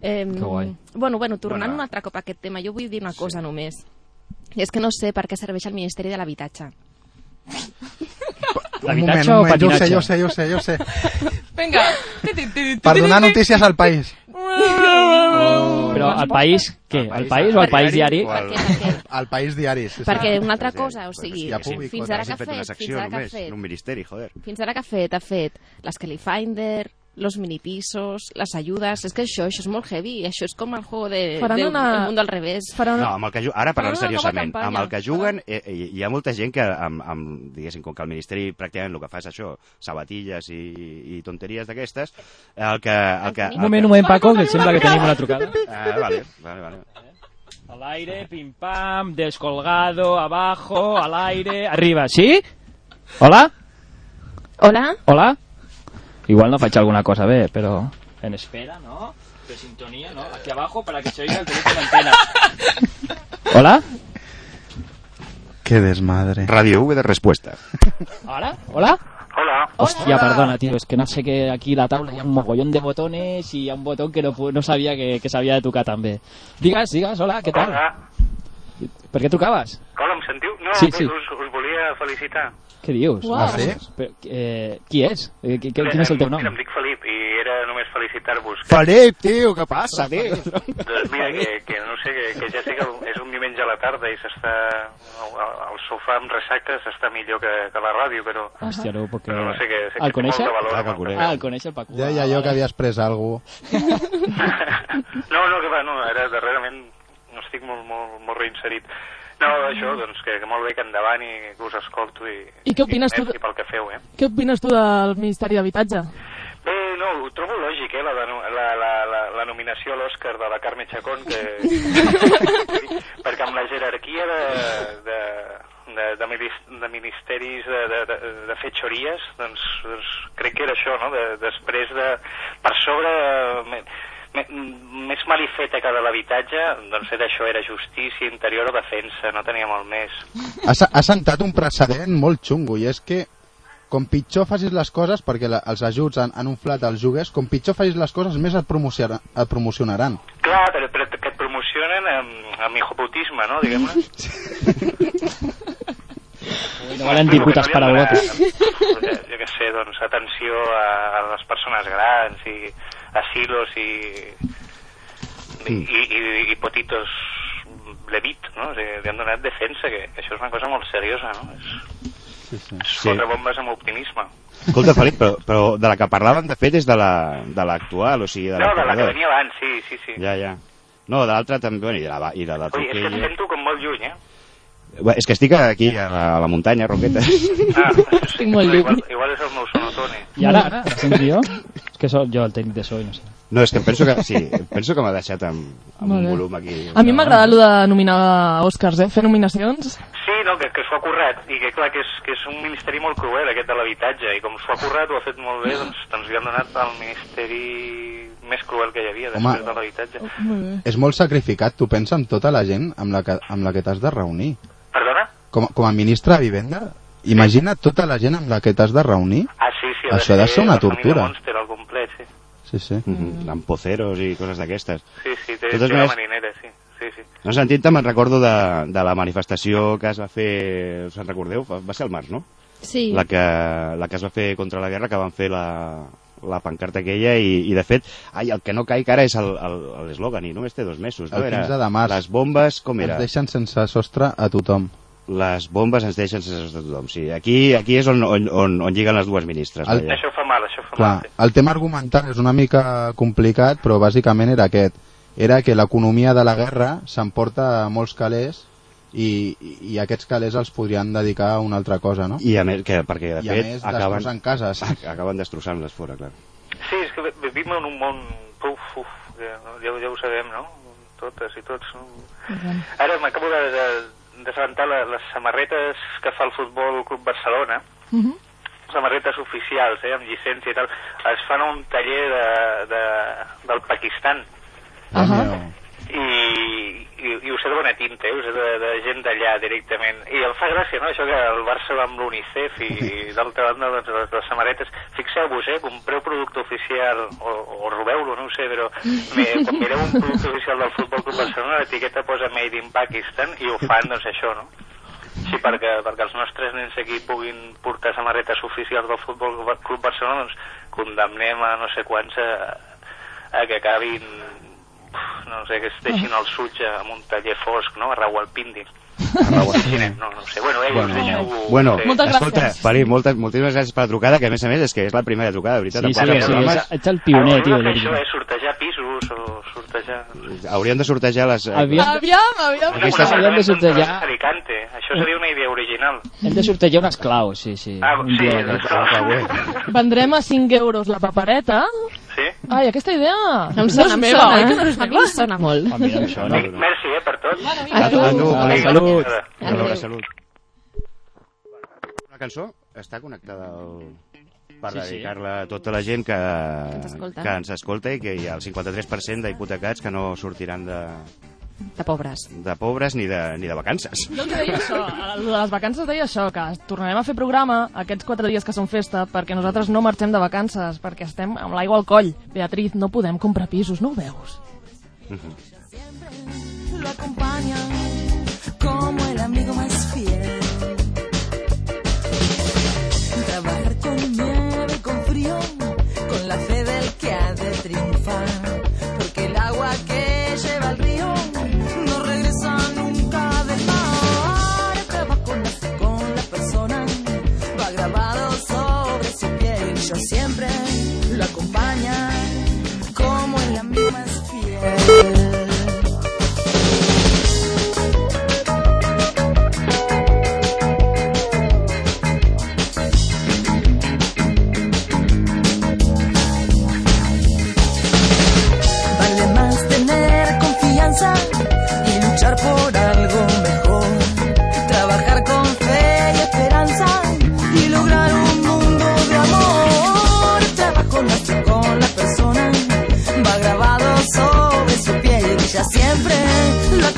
Eh, Que guai. bueno, bueno, tornant Bueno. un altre cop a aquest tema, jo vull dir una cosa només. I és que no sé per què serveix el Ministeri de l'Habitatge. [laughs] Un L'habitatge moment, o un moment, jo sé, patinatge? jo sé, jo sé, jo sé. Vinga. Per donar notícies al país. Però al país, què? Al país o al país diari? Al país diari. Sí, perquè una altra cosa, o sigui, fins ara que ha fet fins ara que ha fet, un ministeri, joder. fins ara que ha fet, ha fet Finder, los minipisos, les ajudes, és que això, això és molt heavy, això és com el juego de, Faran de una- el mundo al revés. Farà una... No, amb el que, ara parlant Faran seriosament, amb el que juguen, eh, eh, hi ha molta gent que, amb, amb, diguéssim, com que el Ministeri pràcticament el que fa és això, sabatilles i, i tonteries d'aquestes, el que... El que, el Un moment, un moment, Paco, que sembla que tenim una trucada. Ah, vale, vale, vale. Al aire, pim pam, descolgado, abajo, al aire, arriba. ¿Sí? ¿Hola? Hola? ¿Hola? Igual no faig alguna cosa bé, pero... En espera, ¿no? De sintonía, ¿no? Aquí abajo para que se oiga el teléfono de antena. [laughs] ¿Hola? Qué desmadre. Radio V de respuesta. ¿Hola? ¿Hola? Hola. Hostia, perdona, tío, es que no sé que aquí la taula hi ha un mogollón de botones y un botón que no, no sabia que, que s'havia de tocar també. Digues, digues, hola, què tal? Hola. Per què trucaves? Hola, em sentiu? No, Sí, us, sí. Us, us volia felicitar. Què dius? Uau. Ah, sí? Però, eh, qui és? Eh, qui, qui, quin és el teu nom? Mira, em dic Felip i era només felicitar-vos. Felip, tio, què passa, tio? Doncs mira, que, que no sé, que, que ja sé que és un diumenge a la tarda i s'està... al- Al sofà amb ressaca s'està millor que, que la ràdio, però... Hòstia, no, perquè... Però no sé què... Sé que El de valor, Ah, que el. Ah, el coneix el Paco. Deia jo que havies pres alguna [laughs] No, no, que va, no, ara darrerament no estic molt, molt, molt reinserit. No, això, doncs, que, que molt bé que endavant i que us escolto i... I què opines tu I pel que feu, eh? Què opines tu del Ministeri d'Habitatge? Bé, no, ho trobo lògic, eh, la, la, la, la, la nominació a l'Oscar de la Carme Chacón, que... [laughs] perquè amb la jerarquia de, de, de, de, de ministeris de, de, de, de fetxories, doncs, doncs crec que era això, no?, de, després de... Per sobre... Més malifeta que de l'habitatge, doncs era això, era justícia, interior o defensa, no tenia molt més. ha, ha sentat un precedent molt xungo i és que com pitjor facis les coses, perquè la, els ajuts han, han inflat els joguers, com pitjor facis les coses, més et, promociona, et promocionaran. Clar, però, però que et promocionen amb, amb hijoputisme, no?, diguem-ne. [laughs] No valen al voto. Jo, jo què sé, doncs, atenció a, a les persones grans i asilos i, i, i, i, i potitos levit, no? O sigui, li han donat defensa, que, que això és una cosa molt seriosa, no? És, Sí, sí. és Sí. fotre bombes amb optimisme. Escolta, Felip, però, però de la que parlaven, de fet, és de la- de l'actual, o sigui, de No, de la que venia abans, sí, sí, sí. Ja, ja. No, de l'altra també, bueno, i de la, i de la Ui, és que sento com molt lluny, eh? És que estic aquí, a la, a la muntanya, Roqueta. Ah, Estic molt lluny. igual, igual és el meu sonotone. I ara, ara, em sents jo? És que sóc jo el tècnic de so i no sé. No, és que penso que, sí, penso que m'ha deixat amb, amb un volum aquí. A mi m'agrada allò de nominar Oscars, eh? Fer nominacions. Sí, no, que, que s'ho ha currat i que clar, que és, que és un ministeri molt cruel aquest de l'habitatge i com s'ho ha currat, ho ha fet molt bé doncs, doncs li han donat el ministeri més cruel que hi havia Home. després de l'habitatge bé. És molt sacrificat, tu pensa en tota la gent amb la que, amb la que t'has de reunir. Perdona? Com, com a ministre de Vivenda, imagina tota la gent amb la que t'has de reunir. Ah, sí, sí, Això ha de ser una tortura. Monster al complet, sí. Sí, sí. Mm -hmm. Amb poceros i coses d'aquestes. Sí, sí, té, Totes té maneres- marinera, sí. sí, sí. No sentit me'n recordo de, de la manifestació que es va fer, us en recordeu? Va va ser el març, no? Sí. La que, la que es va fer contra la guerra, que van fer la, la pancarta aquella i, i de fet, ai, el que no caic ara és l'eslògan i només té dos mesos, no? El 15 de març. Les bombes, com era? Ens deixen sense sostre a tothom. Les bombes ens deixen sense sostre a tothom, sí. Aquí, aquí és on, on, on, on lliguen les dues ministres. El-. Això fa mal, això fa Clar, mal. Sí. el tema argumental és una mica complicat, però bàsicament era aquest. Era que l'economia de la guerra s'emporta molts calés i, i aquests calés els podrien dedicar a una altra cosa, no? I a més, que, perquè de I fet més acaben, cases. [laughs] Ah, acaben destrossant-les fora, clar. Sí, és que vi- vivim en un món... Uf, uf, ja, ja, ja ho sabem, no? Totes i tots. No? Ara m'acabo de, de, de sentar la, les samarretes que fa el Futbol Club Barcelona, Mhm. samarretes oficials, eh, amb llicència i tal, es fan a un taller de, de, del Pakistan. Déu Ahà. meu. I, i, i ho sé de bona tinta, eh? ho sé de, de gent d'allà directament. I em fa gràcia, no?, això que el Barça va amb l'UNICEF i, i [laughs] d'altra banda doncs, les, les samarretes. Fixeu-vos, eh, compreu producte oficial o, o robeu-lo, no ho sé, però me, [laughs] quan mireu un producte oficial del Futbol Club Barcelona, l'etiqueta posa Made in Pakistan i ho fan, doncs, això, no? Sí, perquè, perquè els nostres nens aquí puguin portar samarretes oficials del Futbol Club Barcelona, doncs condemnem a no sé quants a, a que acabin no sé, que es deixin el sutge amb un taller fosc, no?, a Rawalpindi. Imaginem, no, no sé. Bueno, eh, Bueno, us deixo... bueno sí. Moltes escolta, gràcies. Felip, moltes, moltíssimes gràcies per la trucada, que a més a més és que és la primera trucada, de veritat. Sí, sí, porta sí, programes. ets, ets el pioner, Hauríem tio. això, veritat. eh, sortejar pisos o sortejar... Hauríem de sortejar les... Aviam, Aviam, aviam. Una Aquestes- cosa Havíem de sortejar-. Això seria una idea original. hem de sortejar unes claus, sí, sí. Ah, sí, dia doncs, d'aquests. Vendrem a 5 euros la papereta. Sí? Ai, aquesta idea... Em no sona, és em meva, sona. que no és A mi meva? em sona molt. A mi no em sona. Merci, eh, per tot. A tu. A tu, A la salut. A salut. La cançó està connectada al... per Sí, sí. dedicar-la a tota la gent que, ens escolta. que ens escolta i que hi ha el 53% d'hipotecats que no sortiran de, De pobres. de pobres ni de, ni de vacances. Jo deia això, el de les vacances deia això, que tornarem a fer programa aquests quatre dies que són festa perquè nosaltres no marxem de vacances, perquè estem amb l'aigua al coll. Beatriz, no podem comprar pisos, no ho veus? lo acompañan como el amigo más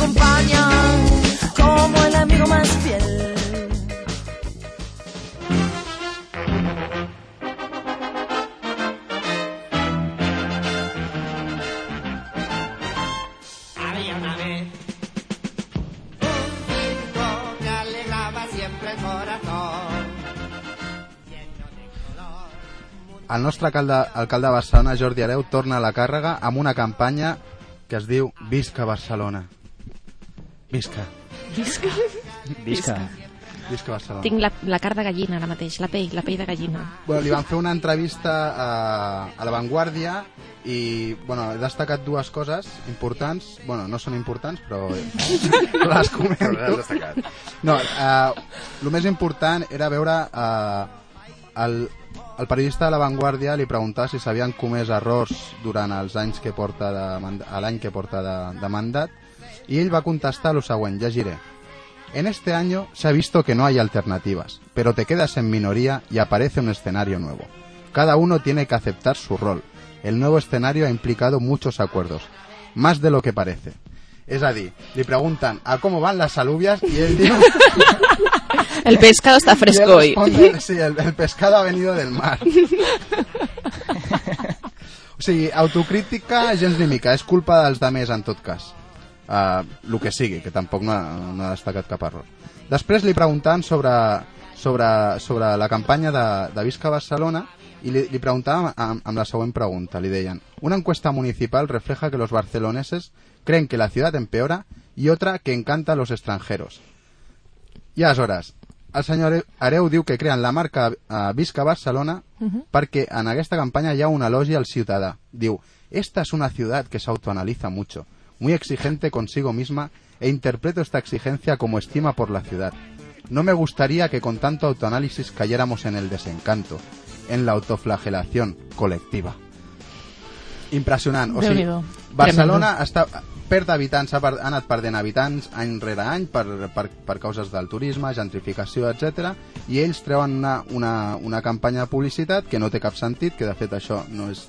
acompaña como el amigo más fiel. Había una vez un circo que alegraba siempre el corazón. El nostre alcalde, alcalde de Barcelona, Jordi Areu, torna a la càrrega amb una campanya que es diu Visca Barcelona. Visca. Visca. Visca. Visca Barcelona. Tinc la, la carn de gallina ara mateix, la pell, la pell de gallina. Bueno, li van fer una entrevista a, a La Vanguardia i bueno, he destacat dues coses importants. Bueno, no són importants, però [laughs] les comento. Però les destacat. No, eh, el més important era veure eh, el, el periodista de La Vanguardia li preguntar si s'havien comès errors durant els anys que porta de, l'any que porta de, de mandat i ell va contestar lo següent, llegiré. En este año se ha visto que no hay alternativas, pero te quedas en minoría y aparece un escenario nuevo. Cada uno tiene que aceptar su rol. El nuevo escenario ha implicado muchos acuerdos, más de lo que parece. Es a dir, li pregunten a cómo van las alubias y él diu... [laughs] El pescado está fresco [laughs] Y él hoy. sí, el, el pescado ha venido del mar. [laughs] O sigui, autocrítica gens ni mica, és culpa dels demés en tot cas. Uh, el que sigui, que tampoc no ha, no ha destacat cap error. Després li preguntaven sobre, sobre, sobre la campanya de, de Visca Barcelona y li, li preguntaban amb, amb la següent pregunta. Li deien, una encuesta municipal refleja que los barceloneses creen que la ciudad empeora y otra que encanta a los extranjeros. I aleshores, el senyor Areu diu que creen la marca eh, Visca Barcelona Mhm. perquè en aquesta campanya hi ha un elogi al ciutadà. Diu, esta es una ciudad que se autoanaliza mucho, muy exigente consigo misma e interpreto esta exigencia como estima por la ciudad. No me gustaría que con tanto autoanálisis cayéramos en el desencanto, en la autoflagelación colectiva. Impressionant. O sigui. Barcelona està, perd habitants, ha, ha anat perdent habitants any rere any per, per, per causes del turisme, gentrificació, etc. i ells treuen una, una, una campanya de publicitat que no té cap sentit, que de fet això no és,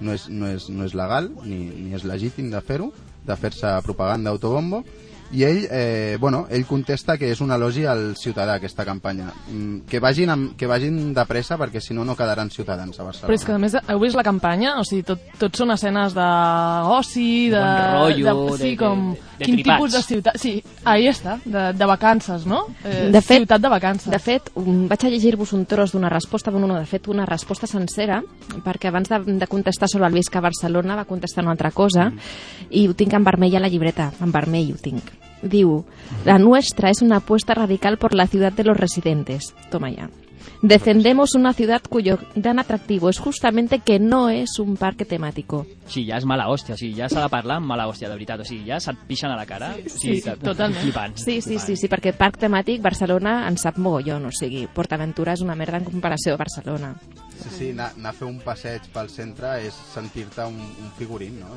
no és, no és, no és legal ni, ni és legítim de fer-ho, de fer-se propaganda autobombo, i ell, eh, bueno, ell contesta que és un elogi al ciutadà aquesta campanya Mm, que vagin, amb, que vagin de pressa perquè si no no quedaran ciutadans a Barcelona Però és que a més heu vist la campanya? O sigui, tot, tot són escenes d'oci, de... Bon rotllo, de, sí, de- com... de- de quin tripats. tipus de ciutat... Sí, ahí està, de, de vacances, no? Eh, De fet- ciutat de vacances. De fet, um, vaig a llegir-vos un tros d'una resposta, bueno, no, de fet, una resposta sencera, perquè abans de, de contestar sobre el Visca Barcelona va contestar una altra cosa, i ho tinc en vermell a la llibreta, en vermell ho tinc. Diu, la nuestra es una apuesta radical por la ciudad de los residentes. Toma ya. Defendemos una ciudad cuyo gran atractivo es justamente que no es un parque temático. Sí, ja és mala hòstia, o sigui, ja s'ha de parlar amb mala hòstia, de veritat. O sigui, ja se't pixen a la cara. O sigui, Sí, te- totalment. Flipant. Sí, sí, sí, sí, perquè parc temàtic Barcelona en sap mogollon, o sigui, PortAventura és una merda en comparació a Barcelona. Sí, sí, anar, anar a fer un passeig pel centre és sentir-te un, un figurín, no?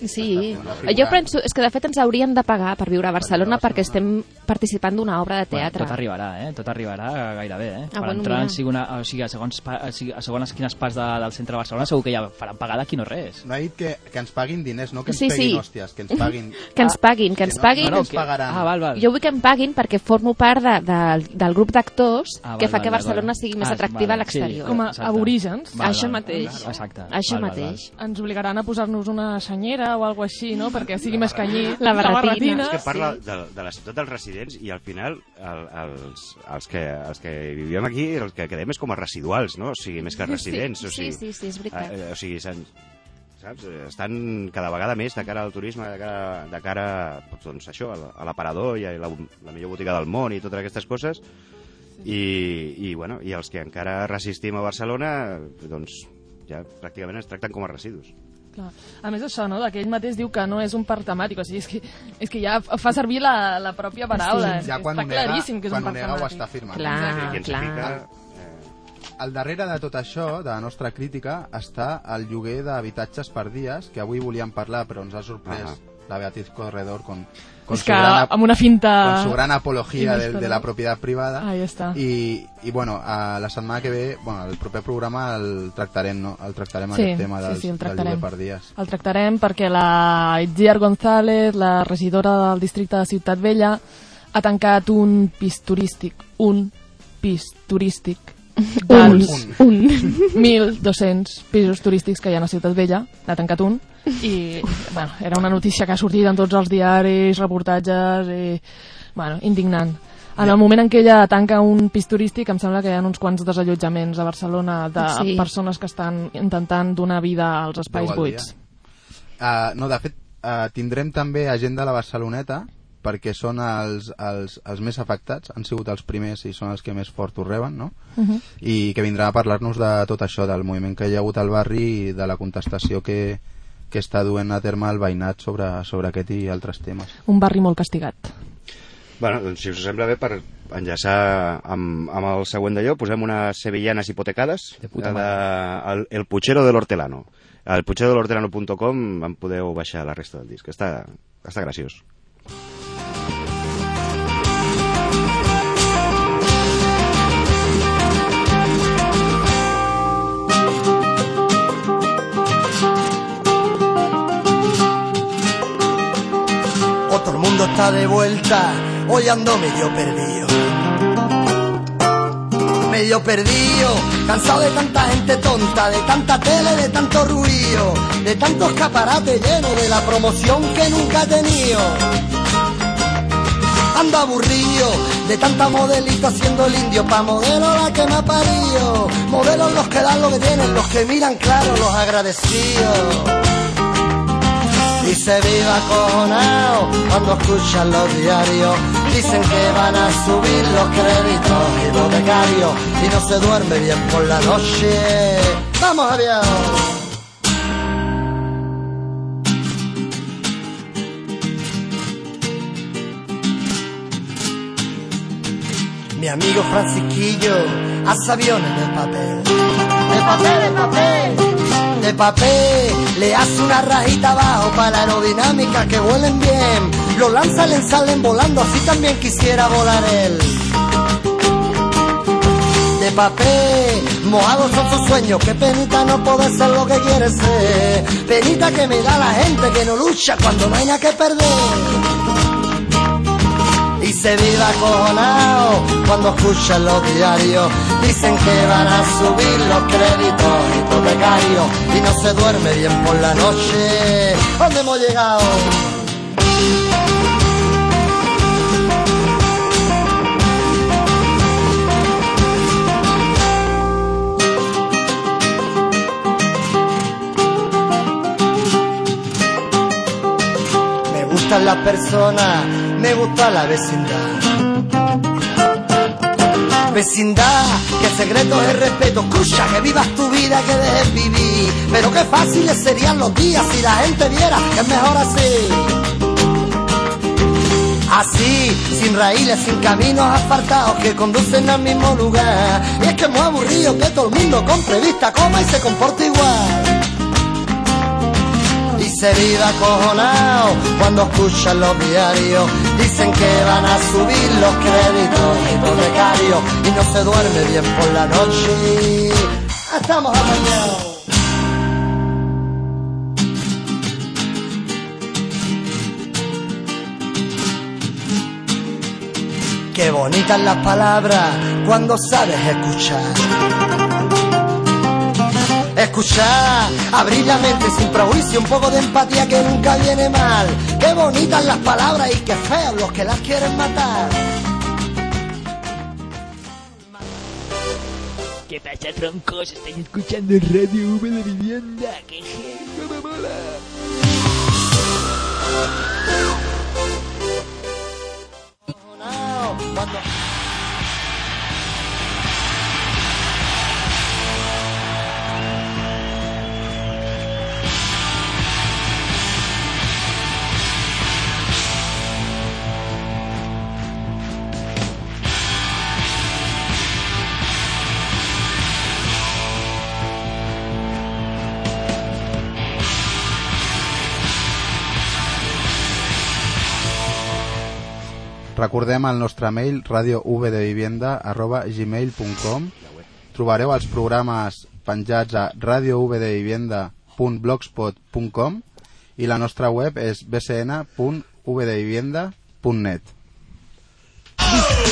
És, Sí, una jo penso, és que de fet ens haurien de pagar per viure a Barcelona perquè estem participant d'una obra de teatre. Bueno, tot arribarà, eh? Tot arribarà gairebé, eh? Ah, per bueno, entrar mira. en segona, o sigui, a, segons, a, sigui, a segons quines parts de, del centre de Barcelona segur que ja faran pagar d'aquí no res. No ha dit que, que ens paguin diners, no que ens Sí, peguin sí. hòsties, [laughs] que ens paguin... Que ens paguin, que ens no, paguin. No, ens pagaran. Ah, val, val. Jo vull que em paguin perquè formo part de, de, del grup d'actors Ah, que val, fa val, que. Barcelona sigui més Ah, atractiva vale, a l'exterior. sí, Com a Exacte. aborígens. Val, Això val. mateix. Exacte. Això Val, val, mateix. Ens obligaran a posar-nos una senyera o alguna així, no? Perquè sigui més canyit. La barretina. És que parla de, de la ciutat dels residents i al final el, els, els, que, els que vivim aquí els que quedem és com a residuals, no? O sigui, més que Sí, residents. o sí, sigui, sí, sí, és veritat. eh, o sigui, saps? Estan cada vegada més de cara al turisme, de cara, de cara doncs això, a la- a l'aparador i a la, la millor botiga del món i totes aquestes coses I, i, bueno, i els que encara resistim a Barcelona, doncs ja pràcticament ens tracten com a residus. Clar. A més això, no? D'aquell mateix diu que no és un parc temàtic, o sigui, és que, és que ja fa servir la, la pròpia paraula. Ja quan Està ho nega, claríssim que és quan un ho parc nega ho temàtic. està afirmant. Clar, ens clar. fica, Al darrere de tot això, de la nostra crítica, està el lloguer d'habitatges per dies, que avui volíem parlar, però ens ha sorprès Ah. la Beatriz Corredor con, con, su, que gran, ap- amb una finta... con su gran apología de, de la propiedad privada. Ahí està. I, i bueno, a la setmana que ve, bueno, el proper programa el tractarem, no? El tractarem Sí, aquest tema sí, dels, sí, el del tractarem. lloguer per dies. El tractarem perquè la Itziar González, la regidora del districte de Ciutat Vella, ha tancat un pis turístic, un pis turístic dels Un. 1.200 pisos turístics que hi ha a Ciutat Vella, n'ha tancat un, i bueno, era una notícia que ha sortit en tots els diaris, reportatges, i, bueno, indignant. En el moment en què ella tanca un pis turístic, em sembla que hi ha uns quants desallotjaments a Barcelona de Sí. persones que estan intentant donar vida als espais buits. Uh, no, de fet, uh, tindrem també agenda a la Barceloneta, perquè són els, els, els més afectats, han sigut els primers i són els que més fort ho reben, no? Uh -huh. i que vindrà a parlar-nos de tot això, del moviment que hi ha hagut al barri i de la contestació que, que està duent a terme el veïnat sobre, sobre aquest i altres temes. Un barri molt castigat. Bueno, doncs si us sembla bé, per enllaçar amb, amb el següent d'allò, posem unes sevillanes hipotecades De puta de, el, el Puchero de l'Hortelano. Al pucherodelhortelano.com en podeu baixar la resta del disc. Està, està graciós. De vuelta, hoy ando medio perdido. Medio perdido, cansado de tanta gente tonta, de tanta tele, de tanto ruido, de tantos escaparate llenos de la promoción que nunca he tenido. Ando aburrido de tanta modelito haciendo el indio pa' modelo la que me ha parido. Modelos los que dan lo que tienen, los que miran claro, los agradecidos y se vive acojonado cuando escuchan los diarios. Dicen que van a subir los créditos hipotecarios y no se duerme bien por la noche. Vamos, Javier. Mi amigo Francisquillo hace aviones de papel. De papel, de papel. De papel. Le hace una rajita abajo para la aerodinámica que vuelen bien. Lo lanza, le salen volando, así también quisiera volar él. De papel, mojados son sus sueños, qué penita no poder ser lo que quiere ser. Penita que me da la gente que no lucha cuando no hay nada que perder se vive acojonado cuando escuchan los diarios. Dicen que van a subir los créditos hipotecarios y no se duerme bien por la noche. ¿Dónde hemos llegado? Me gustan las personas, me gusta la vecindad. Vecindad, que el secreto es el respeto. Escucha, que vivas tu vida, que dejes vivir. Pero qué fáciles serían los días si la gente viera que es mejor así. Así, sin raíles, sin caminos asfaltados que conducen al mismo lugar. Y es que es muy aburrido que todo el mundo compre vista, coma y se comporte igual y se vive acojonado cuando escuchan los diarios. Dicen que van a subir los créditos hipotecarios y no se duerme bien por la noche. Estamos amañados. Qué bonitas las palabras cuando sabes escuchar. Escuchar, abrir la mente sin prejuicio, un poco de empatía que nunca viene mal. Qué bonitas las palabras y qué feos los que las quieren matar. ¿Qué pasa, troncos? Estáis escuchando Radio V de Vivienda. ¡Qué genio, me mola! Recordem el nostre mail radiovdevivienda.gmail.com Trobareu els programes penjats a radiovdevivienda.blogspot.com i la nostra web és bcn.vdevivienda.net Defend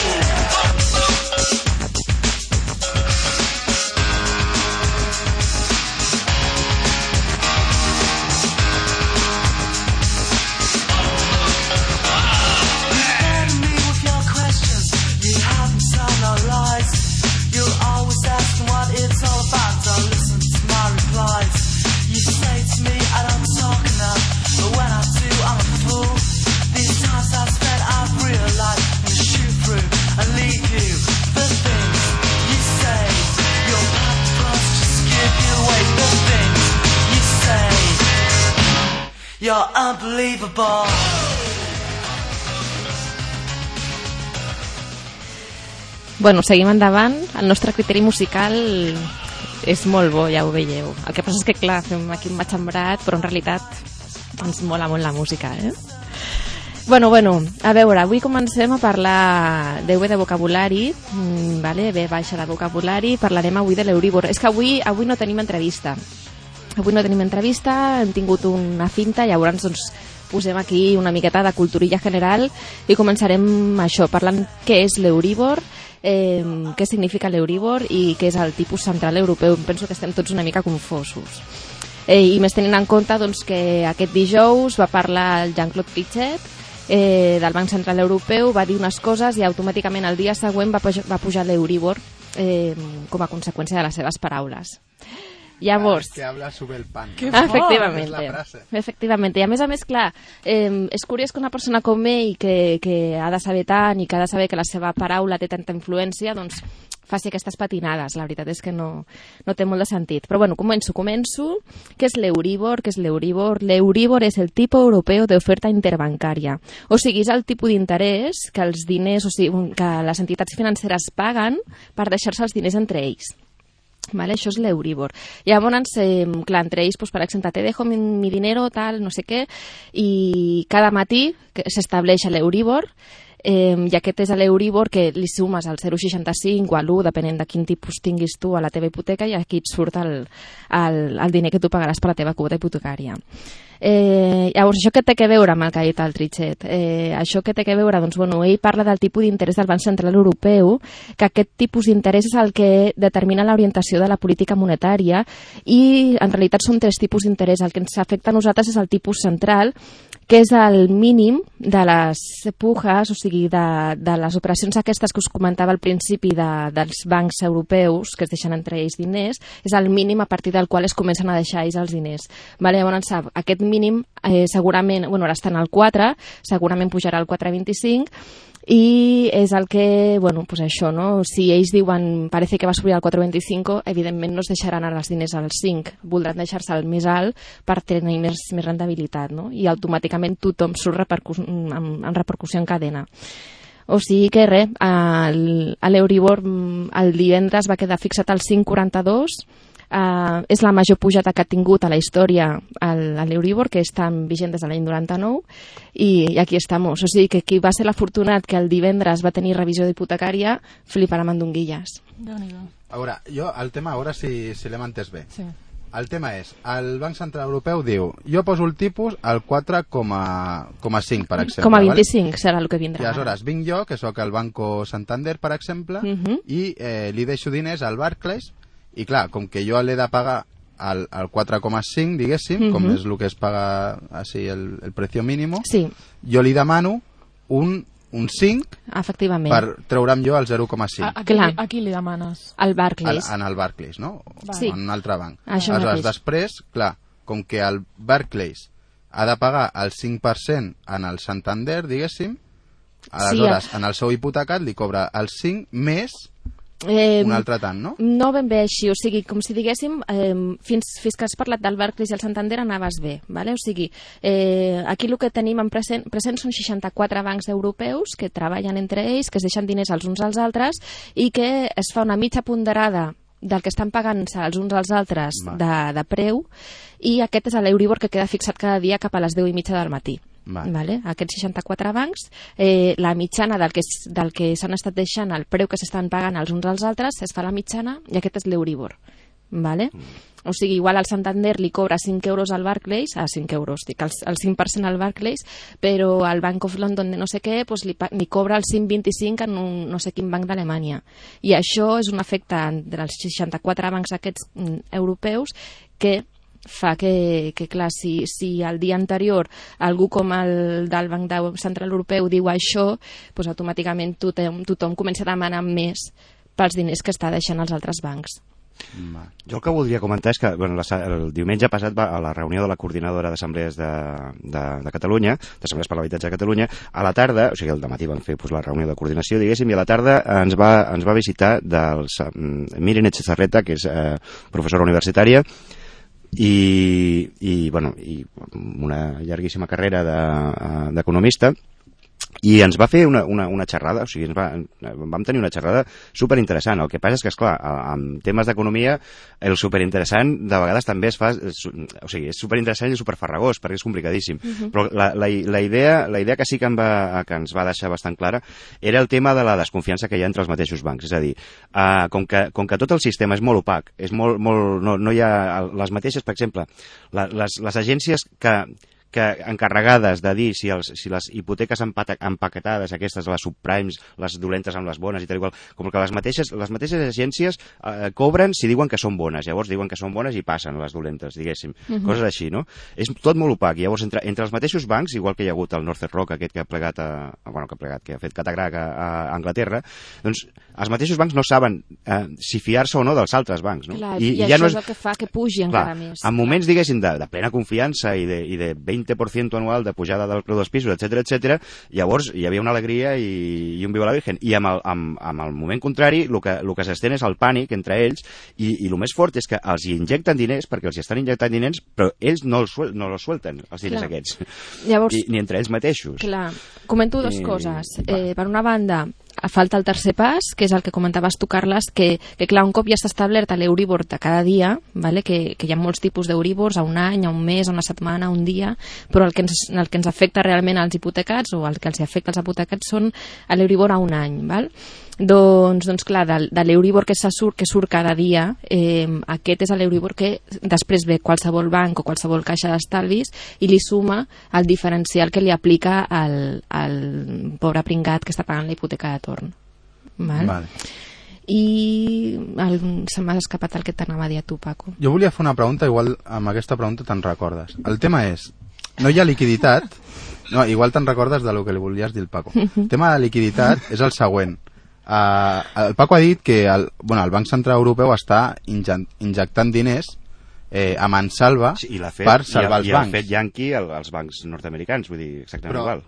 unbelievable. Bueno, seguim endavant. El nostre criteri musical és molt bo, ja ho veieu. El que passa és que, clar, fem aquí un matxembrat, però en realitat ens mola molt la música, eh? Bueno, bueno, a veure, avui comencem a parlar d'EV de vocabulari, mm, vale? B baixa de vocabulari, parlarem avui de l'Euribor. És que avui avui no tenim entrevista. Avui no tenim entrevista, hem tingut una finta, llavors doncs, posem aquí una miqueta de culturilla general i començarem això, parlant què és l'Euribor, eh, què significa l'Euribor i què és el tipus central europeu. Penso que estem tots una mica confosos. Eh, I més tenint en compte doncs, que aquest dijous va parlar el Jean-Claude Trichet eh, del Banc Central Europeu, va dir unes coses i automàticament el dia següent va pujar, va pujar l'Euribor eh, com a conseqüència de les seves paraules. Llavors, que habla sube el pan. Que Ah, fort! efectivament. És la frase. Efectivament. I a més a més, clar, eh, és curiós que una persona com ell, que, que ha de saber tant i que ha de saber que la seva paraula té tanta influència, doncs faci aquestes patinades. La veritat és que no, no té molt de sentit. Però bueno, començo, començo. Què és l'Euribor? Què és l'Euribor? L'Euribor és el tipus europeu d'oferta interbancària. O sigui, és el tipus d'interès que els diners, o sigui, que les entitats financeres paguen per deixar-se els diners entre ells. Vale, això és l'Euribor. Llavors, eh, clar, entre ells, pues, per exemple, te dejo mi, mi dinero, tal, no sé què, i cada matí s'estableix l'Euribor, eh, i aquest és l'Euribor que li sumes al 0,65 o a l'1, depenent de quin tipus tinguis tu a la teva hipoteca, i aquí et surt el, el, el diner que tu pagaràs per la teva quota hipotecària. Eh, llavors, això què té que veure amb el que ha dit el Trichet? Eh, això què té que veure? Doncs, bueno, ell parla del tipus d'interès del Banc Central Europeu, que aquest tipus d'interès és el que determina l'orientació de la política monetària i, en realitat, són tres tipus d'interès. El que ens afecta a nosaltres és el tipus central, que és el mínim de les pujas, o sigui, de, de les operacions aquestes que us comentava al principi de, dels bancs europeus, que es deixen entre ells diners, és el mínim a partir del qual es comencen a deixar ells els diners. Vale, llavors, aquest mínim eh, segurament, bueno, ara està en el 4, segurament pujarà al 4,25, i és el que, bueno, pues això, no? Si ells diuen, parece que va subir al 4,25, evidentment no es deixaran ara els diners al 5, voldran deixar-se al més alt per tenir més, més rendibilitat, no? I automàticament tothom surt repercu amb, amb repercussió en cadena. O sigui que res, el- l'Euribor mm, el divendres va quedar fixat al 5,42, Uh, és la major pujada que ha tingut a la història l'Euribor, que està vigent des de l'any 99, i, i aquí estem. O sigui que qui va ser l'afortunat que el divendres va tenir revisió hipotecària, fliparà mandonguilles. A veure, jo el tema, a veure si, si l'hem entès bé. Sí. El tema és, el Banc Central Europeu diu, jo poso el tipus al 4,5, per exemple. Com a vale? 25 serà el que I vindrà. aleshores vinc jo, que sóc el Banco Santander, per exemple, Mhm. i eh, li deixo diners al Barclays, i clar, com que jo l'he de pagar al, al 4,5, diguéssim, com Mhm. és el que es paga així el, el precio mínimo, Sí, jo li demano un, un 5 efectivament. per treure'm jo el 0,5 A, a, qui, li- a qui li demanes? Al, Barclays. en el Barclays, no? Vale. Sí. En un altre banc. Això Aleshores, mateix. després, clar, com que el Barclays ha de pagar el 5% en el Santander, diguéssim, aleshores, en el seu hipotecat li cobra el 5 més Eh, un altre tant, no? No ben bé així, o sigui, com si diguéssim, eh, fins, fins que has parlat del Barclays i el Santander anaves bé, vale? o sigui, eh, aquí el que tenim en present, present són 64 bancs europeus que treballen entre ells, que es deixen diners els uns als altres i que es fa una mitja ponderada del que estan pagant-se els uns als altres de, de preu i aquest és l'Euribor que queda fixat cada dia cap a les 10 i mitja del matí. Vale. Vale? Aquests 64 bancs, eh, la mitjana del que, del que s'han estat deixant, el preu que s'estan pagant els uns als altres, es fa la mitjana i aquest és l'Euribor. Vale? O sigui, igual al Santander li cobra 5 euros al Barclays, a 5 euros, dic, el, el 5% al Barclays, però al Bank of London de no sé què pues, li, li cobra el 5,25 en un no sé quin banc d'Alemanya. I això és un efecte dels 64 bancs aquests mm, europeus que fa que, que clar, si, si el dia anterior algú com el del Banc de- Central Europeu diu això, doncs automàticament tothom, tothom comença a demanar més pels diners que està deixant els altres bancs. Jo el que voldria comentar és que bueno, la, el diumenge passat va a la reunió de la coordinadora d'assemblees de, de, de Catalunya, d'assemblees per l'habitatge de Catalunya, a la tarda, o sigui, al matí vam fer pues, la reunió de coordinació, diguéssim, i a la tarda ens va, ens va visitar dels, mm, Miren Echezarreta, que és eh, professora universitària, i, i, bueno, i una llarguíssima carrera de- eh, d'economista, i ens va fer una, una, una xerrada, o sigui, ens va, vam tenir una xerrada superinteressant. El que passa és que, esclar, amb temes d'economia, el superinteressant de vegades també es fa... O sigui, és superinteressant i superfarragós, perquè és complicadíssim. Però la, la, la, idea, la idea que sí que, em va, que ens va deixar bastant clara era el tema de la desconfiança que hi ha entre els mateixos bancs. És a dir, uh, com, que, com que tot el sistema és molt opac, és molt, molt, no, no hi ha les mateixes, per exemple, la, les, les agències que, que encarregades de dir si, els, si les hipoteques empaquetades, aquestes, les subprimes, les dolentes amb les bones i tal igual, com que les mateixes, les mateixes agències eh, cobren si diuen que són bones, llavors diuen que són bones i passen les dolentes, diguéssim. Coses així, no? És tot molt opac. Llavors, entre, entre els mateixos bancs, igual que hi ha hagut el Northern Rock, aquest que ha plegat a, bueno, que ha plegat, que ha fet catagrac a, a Anglaterra, doncs els mateixos bancs no saben eh, si fiar-se o no dels altres bancs, no? Clar, I, i, això és el que fa que pugi encara més. en moments, diguéssim, de, de plena confiança i de, i de 20% anual de pujada del preu dels pisos, etc etc, llavors hi havia una alegria i, i un viva la Virgen. I amb el, amb, amb el moment contrari, el que, el que s'estén és el pànic entre ells i, i el més fort és que els hi injecten diners perquè els hi estan injectant diners, però ells no els, suel, no els suelten, els diners Clar. aquests. Llavors, I, ni entre ells mateixos. Clar, comento dues Eh, coses. va. Eh, per una banda, falta el tercer pas, que és el que comentaves tu, Carles, que, que clar, un cop ja està establert l'Euribor de cada dia, vale? que, que hi ha molts tipus d'Euribors, a un any, a un mes, a una setmana, a un dia, però el que ens, el que ens afecta realment als hipotecats, o el que els afecta als hipotecats, són a l'Euribor a un any. Val? Doncs, doncs clar, de, de l'Euribor que, surt, que surt cada dia, eh, aquest és l'Euribor que després ve qualsevol banc o qualsevol caixa d'estalvis i li suma el diferencial que li aplica al, al pobre pringat que està pagant la hipoteca de torn. Val? Vale. I el, se m'ha escapat el que t'anava a dir a tu, Paco. Jo volia fer una pregunta, igual amb aquesta pregunta te'n recordes. El tema és, no hi ha liquiditat, no, igual te'n recordes de lo que li volies dir al Paco. [laughs] El tema de liquiditat és el següent. Uh, el Paco ha dit que el, bueno, el Banc Central Europeu està inje- injectant diners eh, a mansalva Sí, I l'ha fet, per salvar i, els i bancs. fet Yankee al- als bancs nord-americans, vull dir, exactament Però- igual.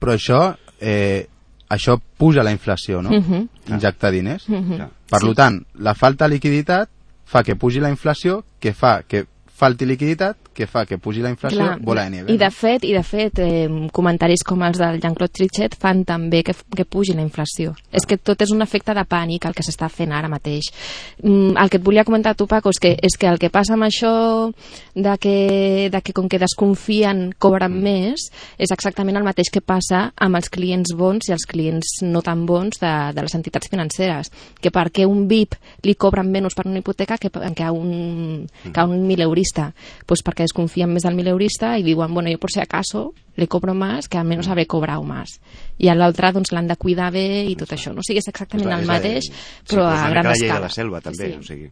Però això, eh, això puja la inflació, no? Mhm. Injectar diners. Mhm. Ja. Per lo tant, la falta de liquiditat fa que pugi la inflació, que fa que falti liquiditat, que fa que pugi la inflació, Clar, bola de nieve. I de no? fet, i de fet eh, comentaris com els del Jean-Claude Trichet fan també que, que pugi la inflació. És que tot és un efecte de pànic el que s'està fent ara mateix. Mm, el que et volia comentar tu, Paco, és que, és que el que passa amb això de que, de que com que desconfien cobren més és exactament el mateix que passa amb els clients bons i els clients no tan bons de, de les entitats financeres. Que perquè un VIP li cobren menys per una hipoteca que, que a un, que a un mileurista. Pues perquè desconfien més del mileurista i diuen, bueno, jo por si acaso le cobro más que a menos haber cobrado más. I a l'altre doncs l'han de cuidar bé i tot això. No o sigui, és exactament el És mateix, però a gran mica la llei escala. de la selva, també, Sí. o sigui...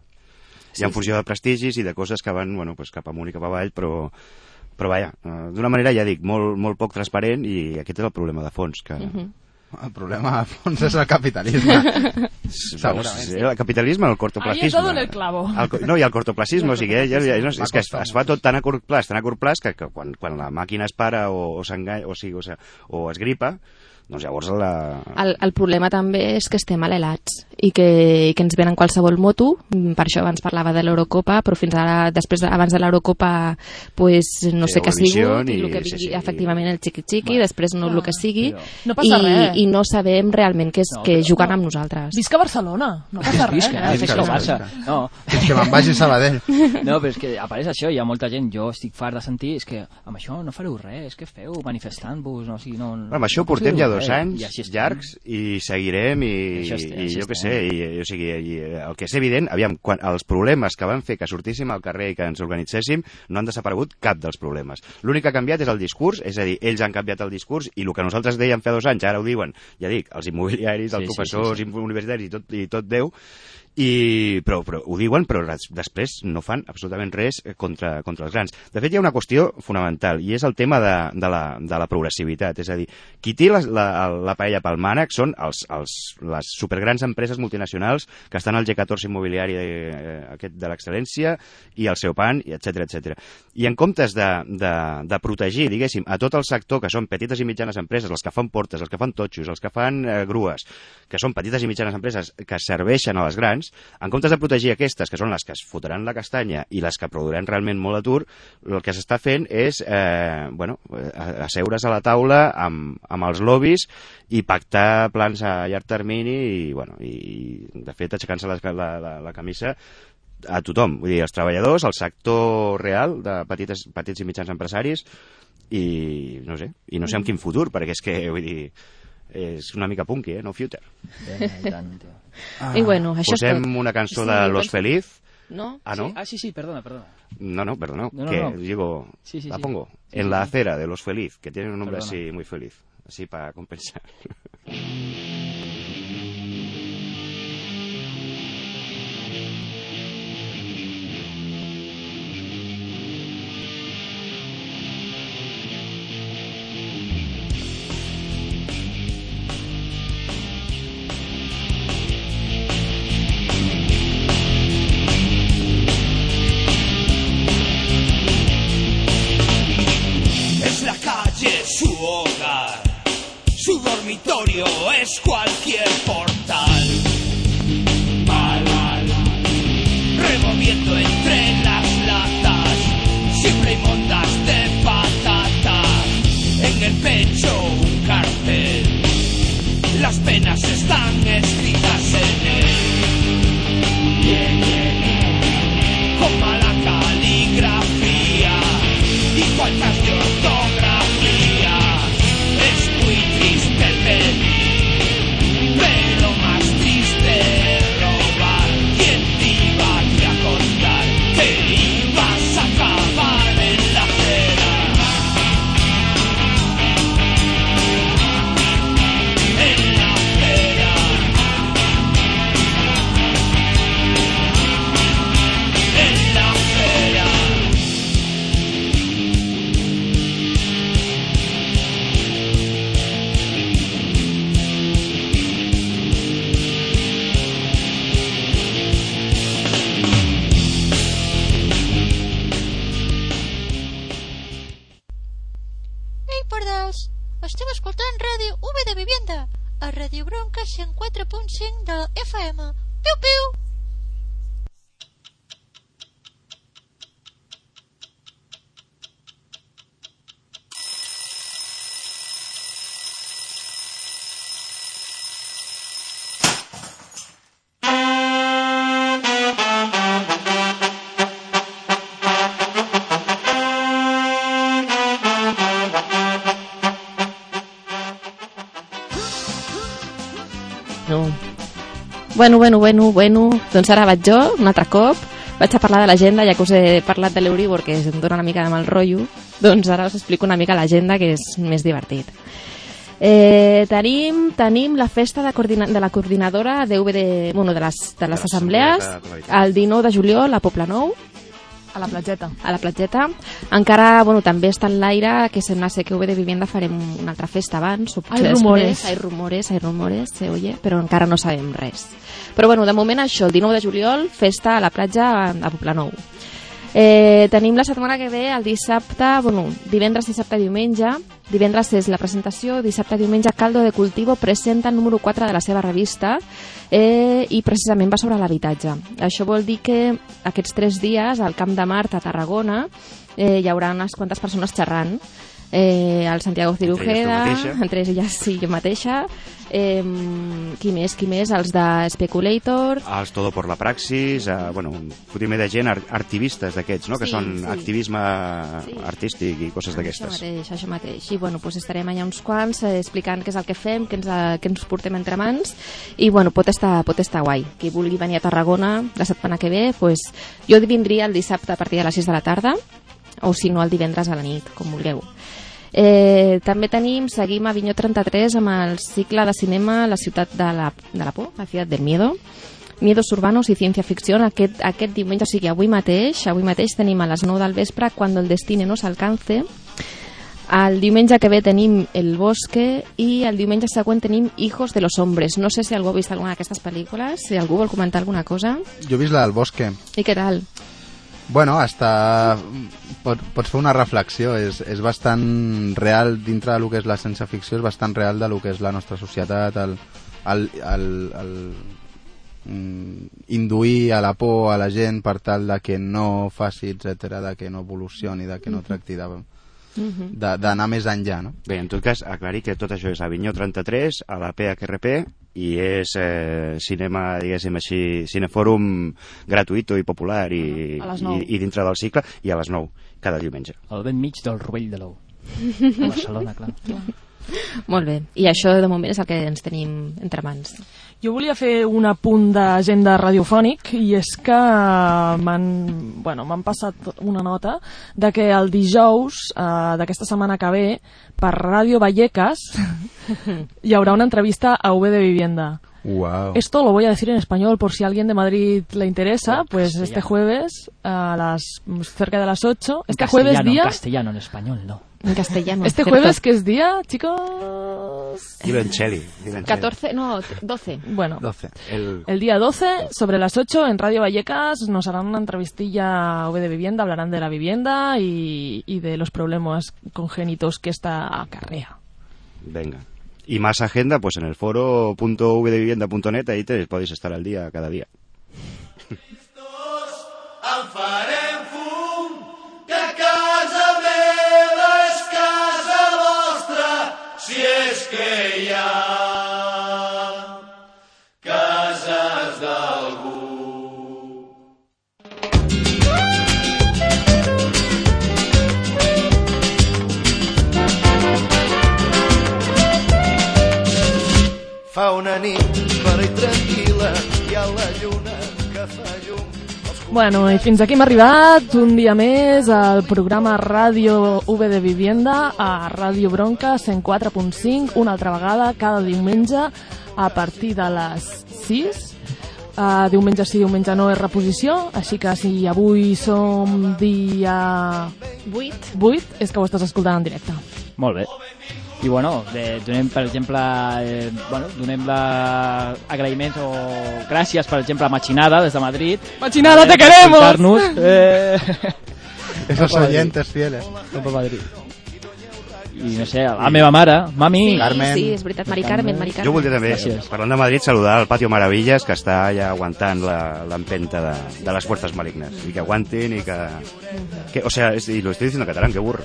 Sí, I en funció de prestigis i de coses que van bueno, pues, cap amunt i cap avall, però, però vaja, eh, d'una manera, ja dic, molt, molt poc transparent i aquest és el problema de fons, que... Mhm. El problema [laughs] a fons és el capitalisme. Bueno, sí, el capitalisme, el Ahí has cortoplacisme. en el clavo. El, no, i el cortoplacisme, o sigui, eh, ja, ja, no, és que es, es fa tot tan a curt plaç, tan a curt plaç, que, que quan, quan la màquina es para o, o s'enganya, o, sigui, o, o es gripa, doncs llavors la... El, el problema també és que estem alelats i que, i que ens venen qualsevol moto, mm, per això abans parlava de l'Eurocopa, però fins ara, després, abans de l'Eurocopa, pues, no sé què ha sigut, i, i- el que sí, vingui, sí. efectivament el xiqui-xiqui, després no el que sigui, però- No passa i, res. i no sabem realment que, és, No, que juguen no. amb nosaltres. Visca Barcelona, no passa res. Visca, eh? Visca el Barça. No, Fins que me'n vagi a Sabadell. [laughs] no, però és que apareix això, hi ha molta gent, jo estic fart de sentir, és que amb això no fareu res, què feu manifestant-vos, no, o sigui, no... Bueno, amb això no portem ja dos res. anys I llargs i seguirem i, estem, i jo què sé, i, i, o sigui, i, el que és evident, aviam, quan els problemes que van fer que sortíssim al carrer i que ens organitzéssim no han desaparegut cap dels problemes. L'únic que ha canviat és el discurs, és a dir, ells han canviat el discurs i el que nosaltres dèiem fa dos anys, ara ho diuen, ja dic, els immobiliaris, els Sí, sí, professors sí, sí. universitaris i tot, i tot Déu, i, però, però ho diuen, però res- després no fan absolutament res eh, contra, contra els grans. De fet, hi ha una qüestió fonamental, i és el tema de, de, la, de la progressivitat. És a dir, qui té la, la, la paella pel mànec són els, els, les supergrans empreses multinacionals que estan al G14 immobiliari eh, aquest de l'excel·lència i el seu pan, etc etc. I en comptes de, de, de protegir, diguéssim, a tot el sector, que són petites i mitjanes empreses, els que fan portes, els que fan totxos, els que fan eh, grues, que són petites i mitjanes empreses que serveixen a les grans, en comptes de protegir aquestes, que són les que es fotran la castanya i les que produiran realment molt atur, el que s'està fent és eh, bueno, eh, asseure's a la taula amb, amb els lobbies i pactar plans a llarg termini i, bueno, i de fet, aixecant-se la, la, la, la camisa a tothom, vull dir, els treballadors, el sector real de petites, petits i mitjans empresaris i no sé, i no sé amb quin futur, perquè és que, vull dir, és una mica punky, eh? No future. I tant, tio. I bueno, això és Posem tot. una cançó Sí, de Los Feliz. No? Ah, ¿no? Sí? Ah, sí, sí, perdona, perdona. No, no, perdón, No, no, que no. digo, Sí, sí, la pongo Sí, en sí, la acera de Los Feliz, que tiene un nombre Perdona. así muy feliz, así para compensar. [laughs] Bueno, bueno. Doncs ara vaig jo, un altre cop. Vaig a parlar de l'agenda, ja que us he parlat de l'Euribor, que em dona una mica de mal rotllo. Doncs ara us explico una mica l'agenda, que és més divertit. Eh, tenim, tenim la festa de, coordina de la coordinadora de, bueno, de les, de les assemblees el 19 de juliol a Poble Nou A la platgeta. a la platgeta. Encara, bueno, també està en l'aire que sembla ser que UV de Vivienda farem una altra festa abans. Hay rumores. Hay rumores, hay rumores, se oye, però encara no sabem res. Però bueno, de moment això, el 19 de juliol, festa a la platja a Poblenou. Eh, tenim la setmana que ve, el dissabte, bueno, divendres, dissabte, diumenge. Divendres és la presentació, dissabte, diumenge, Caldo de Cultivo presenta el número 4 de la seva revista eh, i precisament va sobre l'habitatge. Això vol dir que aquests tres dies al Camp de Mart a Tarragona eh, hi haurà unes quantes persones xerrant. Eh, el Santiago Cirujeda, Entre elles elles sí, jo mateixa. Eh, qui més, qui més? Els de Speculator, Els Todo por la Praxis, eh, bueno, un fotimer de gent, activistes d'aquests, no? que Sí, són sí. activisme artístic i coses Això d'aquestes. mateix, això mateix. I bueno, doncs estarem allà uns quants eh, explicant què és el que fem, què ens, eh, què ens portem entre mans i bueno, pot estar, pot estar guai. Qui vulgui venir a Tarragona la setmana que ve, doncs, jo vindria el dissabte a partir de les 6 de la tarda o si no el divendres a la nit, com vulgueu. Eh, també tenim, seguim a Vinyó 33 amb el cicle de cinema La ciutat de la, de la por, la ciutat del miedo Miedos urbanos i ciència ficció aquest, aquest diumenge, o sigui, avui mateix avui mateix tenim a les 9 del vespre Cuando el destino nos alcance el diumenge que ve tenim El Bosque i el diumenge següent tenim Hijos de los Hombres. No sé si algú ha vist alguna d'aquestes pel·lícules, si algú vol comentar alguna cosa. Jo he vist la del Bosque. I què tal? Bueno, hasta... Pot, pots fer una reflexió, és, és bastant real dintre del que és la ciència ficció, és bastant real de lo que és la nostra societat, el, el, el, el mm, induir a la por a la gent per tal de que no faci, etc de que no evolucioni, de que no tracti de de- d'anar més enllà, no? Bé, en tot cas, aclarir que tot això és a Vinyó 33, a la PHRP, i és eh, cinema, diguéssim així, cinefòrum gratuïto i popular i, i, i dintre del cicle, i a les 9, cada diumenge. Al ben mig del rovell de l'ou. [laughs] A Barcelona, clar. Molt bé. I això de moment és el que ens tenim entre mans. Jo volia fer un apunt d'agenda radiofònic i és que m'han bueno, m'han passat una nota de que el dijous eh, d'aquesta setmana que ve per Ràdio Vallecas [laughs] hi haurà una entrevista a V de Vivienda. Wow. Esto lo voy a decir en español por si a alguien de Madrid le interesa, Claro, pues castellano. este jueves a las cerca de las 8, este En jueves castellano, día En castellano, en español, no. En castellano. este cierto. jueves que es día, chicos. Cheli. 14, no, 12. Bueno, 12. El... El día 12, sobre las 8, en Radio Vallecas, nos harán una entrevistilla a V de Vivienda, hablarán de la vivienda y, y de los problemas congénitos que esta acarrea. Venga. Y más agenda, pues en el foro.vdevivienda.net, ahí te podéis estar al día cada día. Si és que hi ha cases d'algú. Fa una nit per i tranquil·la, hi ha la lluna que fa llum. Bueno, i fins aquí hem arribat un dia més al programa Ràdio V de Vivienda a Ràdio Bronca 104.5 una altra vegada cada diumenge a partir de les 6 Uh, diumenge sí, diumenge no és reposició, així que si avui som dia 8, 8 és que ho estàs escoltant en directe. Molt bé. I bueno, de, donem, per exemple, eh, bueno, donem la agraïments o gràcies, per exemple, a Machinada, des de Madrid. Machinada, Eh, te queremos! Eh... Esos oyentes fieles. Madrid. I no sé, a la meva mare, mami. Sí, sí, és veritat, Mari Carmen, Mari Carmen. Jo voldria també, Gràcies. parlant de Madrid, saludar el Patio Maravillas, que està ja aguantant la- l'empenta de, de las fuerzas malignas. Y que aguanten y que... que o sea, es- y lo estoy diciendo en catalán, que burro.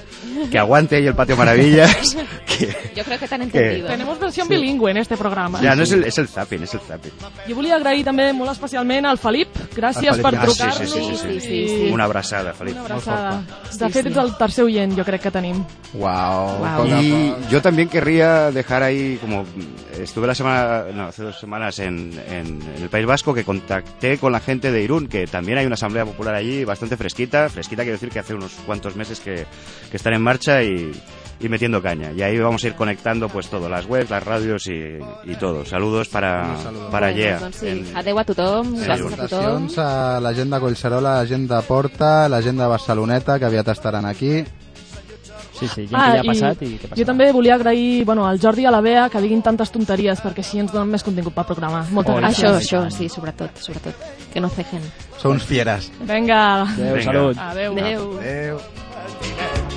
Que aguante ahí el Patio Maravillas. [laughs] que, Yo creo que t'han Que- entendido. Tenemos versión bilingüe en este programa. ya, no es el, es el zapping, es el zapping. Jo volia agrair també molt especialment al Felip. Gràcies Felip, per ah, sí, trucar-nos. sí, sí, sí, sí, sí. Una abraçada, Felip. Una abraçada. Sí, De fet, sí. ets el tercer oient, jo crec que tenim. Wow. Wow. Y yo también querría dejar ahí, como estuve la semana, no, hace dos semanas en, en- en el País Vasco, que contacté con la gente de Irún, que también hay una asamblea popular allí bastante fresquita. Fresquita quiero decir que hace unos cuantos meses que, que están en marcha y, y metiendo caña. Y ahí vamos a ir conectando pues todo, las webs, las radios y, y todo. Saludos para, saludo. para Bueno, Yea. doncs sí, en- adeu a tothom, gràcies a tothom. A la gent de Collserola, la gent de Porta, la gent de Barceloneta, que aviat estaran aquí. Sí, sí, gent que ja ha passat i, què jo passarà. també volia agrair bueno, al Jordi i a la Bea que diguin tantes tonteries perquè així ens donen més contingut pel programa. Moltes Oh, gràcies. Això, això, sí, sobretot, sobretot. Que no cejen. Són uns fieres. Vinga. Adéu, salut. Adéu. Adéu. Adéu. Oh,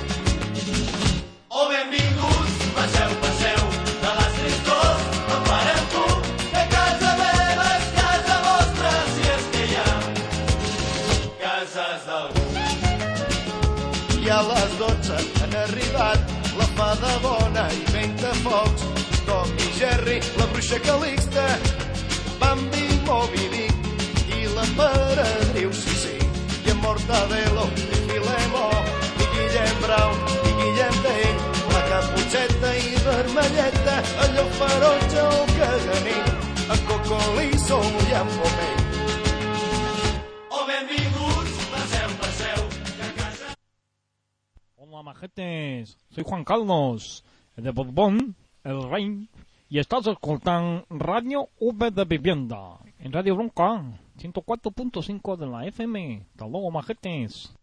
I a les 12 han arribat la fada bona i ventafocs, Tom i Jerry, la bruixa Calixta, Bambi, Moby Dick i l'emperadriu Sissi, i en Mortadelo, i Filemó, i Guillem Brown, i Guillem Tell, la Caputxeta i Vermelleta, allò ferotge o caganí, en Cocolizo i en Pomell. Hola, majetes. Soy Juan Carlos, de Borbón, el rey, y estás escoltant Radio V de Vivienda en Radio Bronca, 104.5 de la FM. Hasta luego, majetes.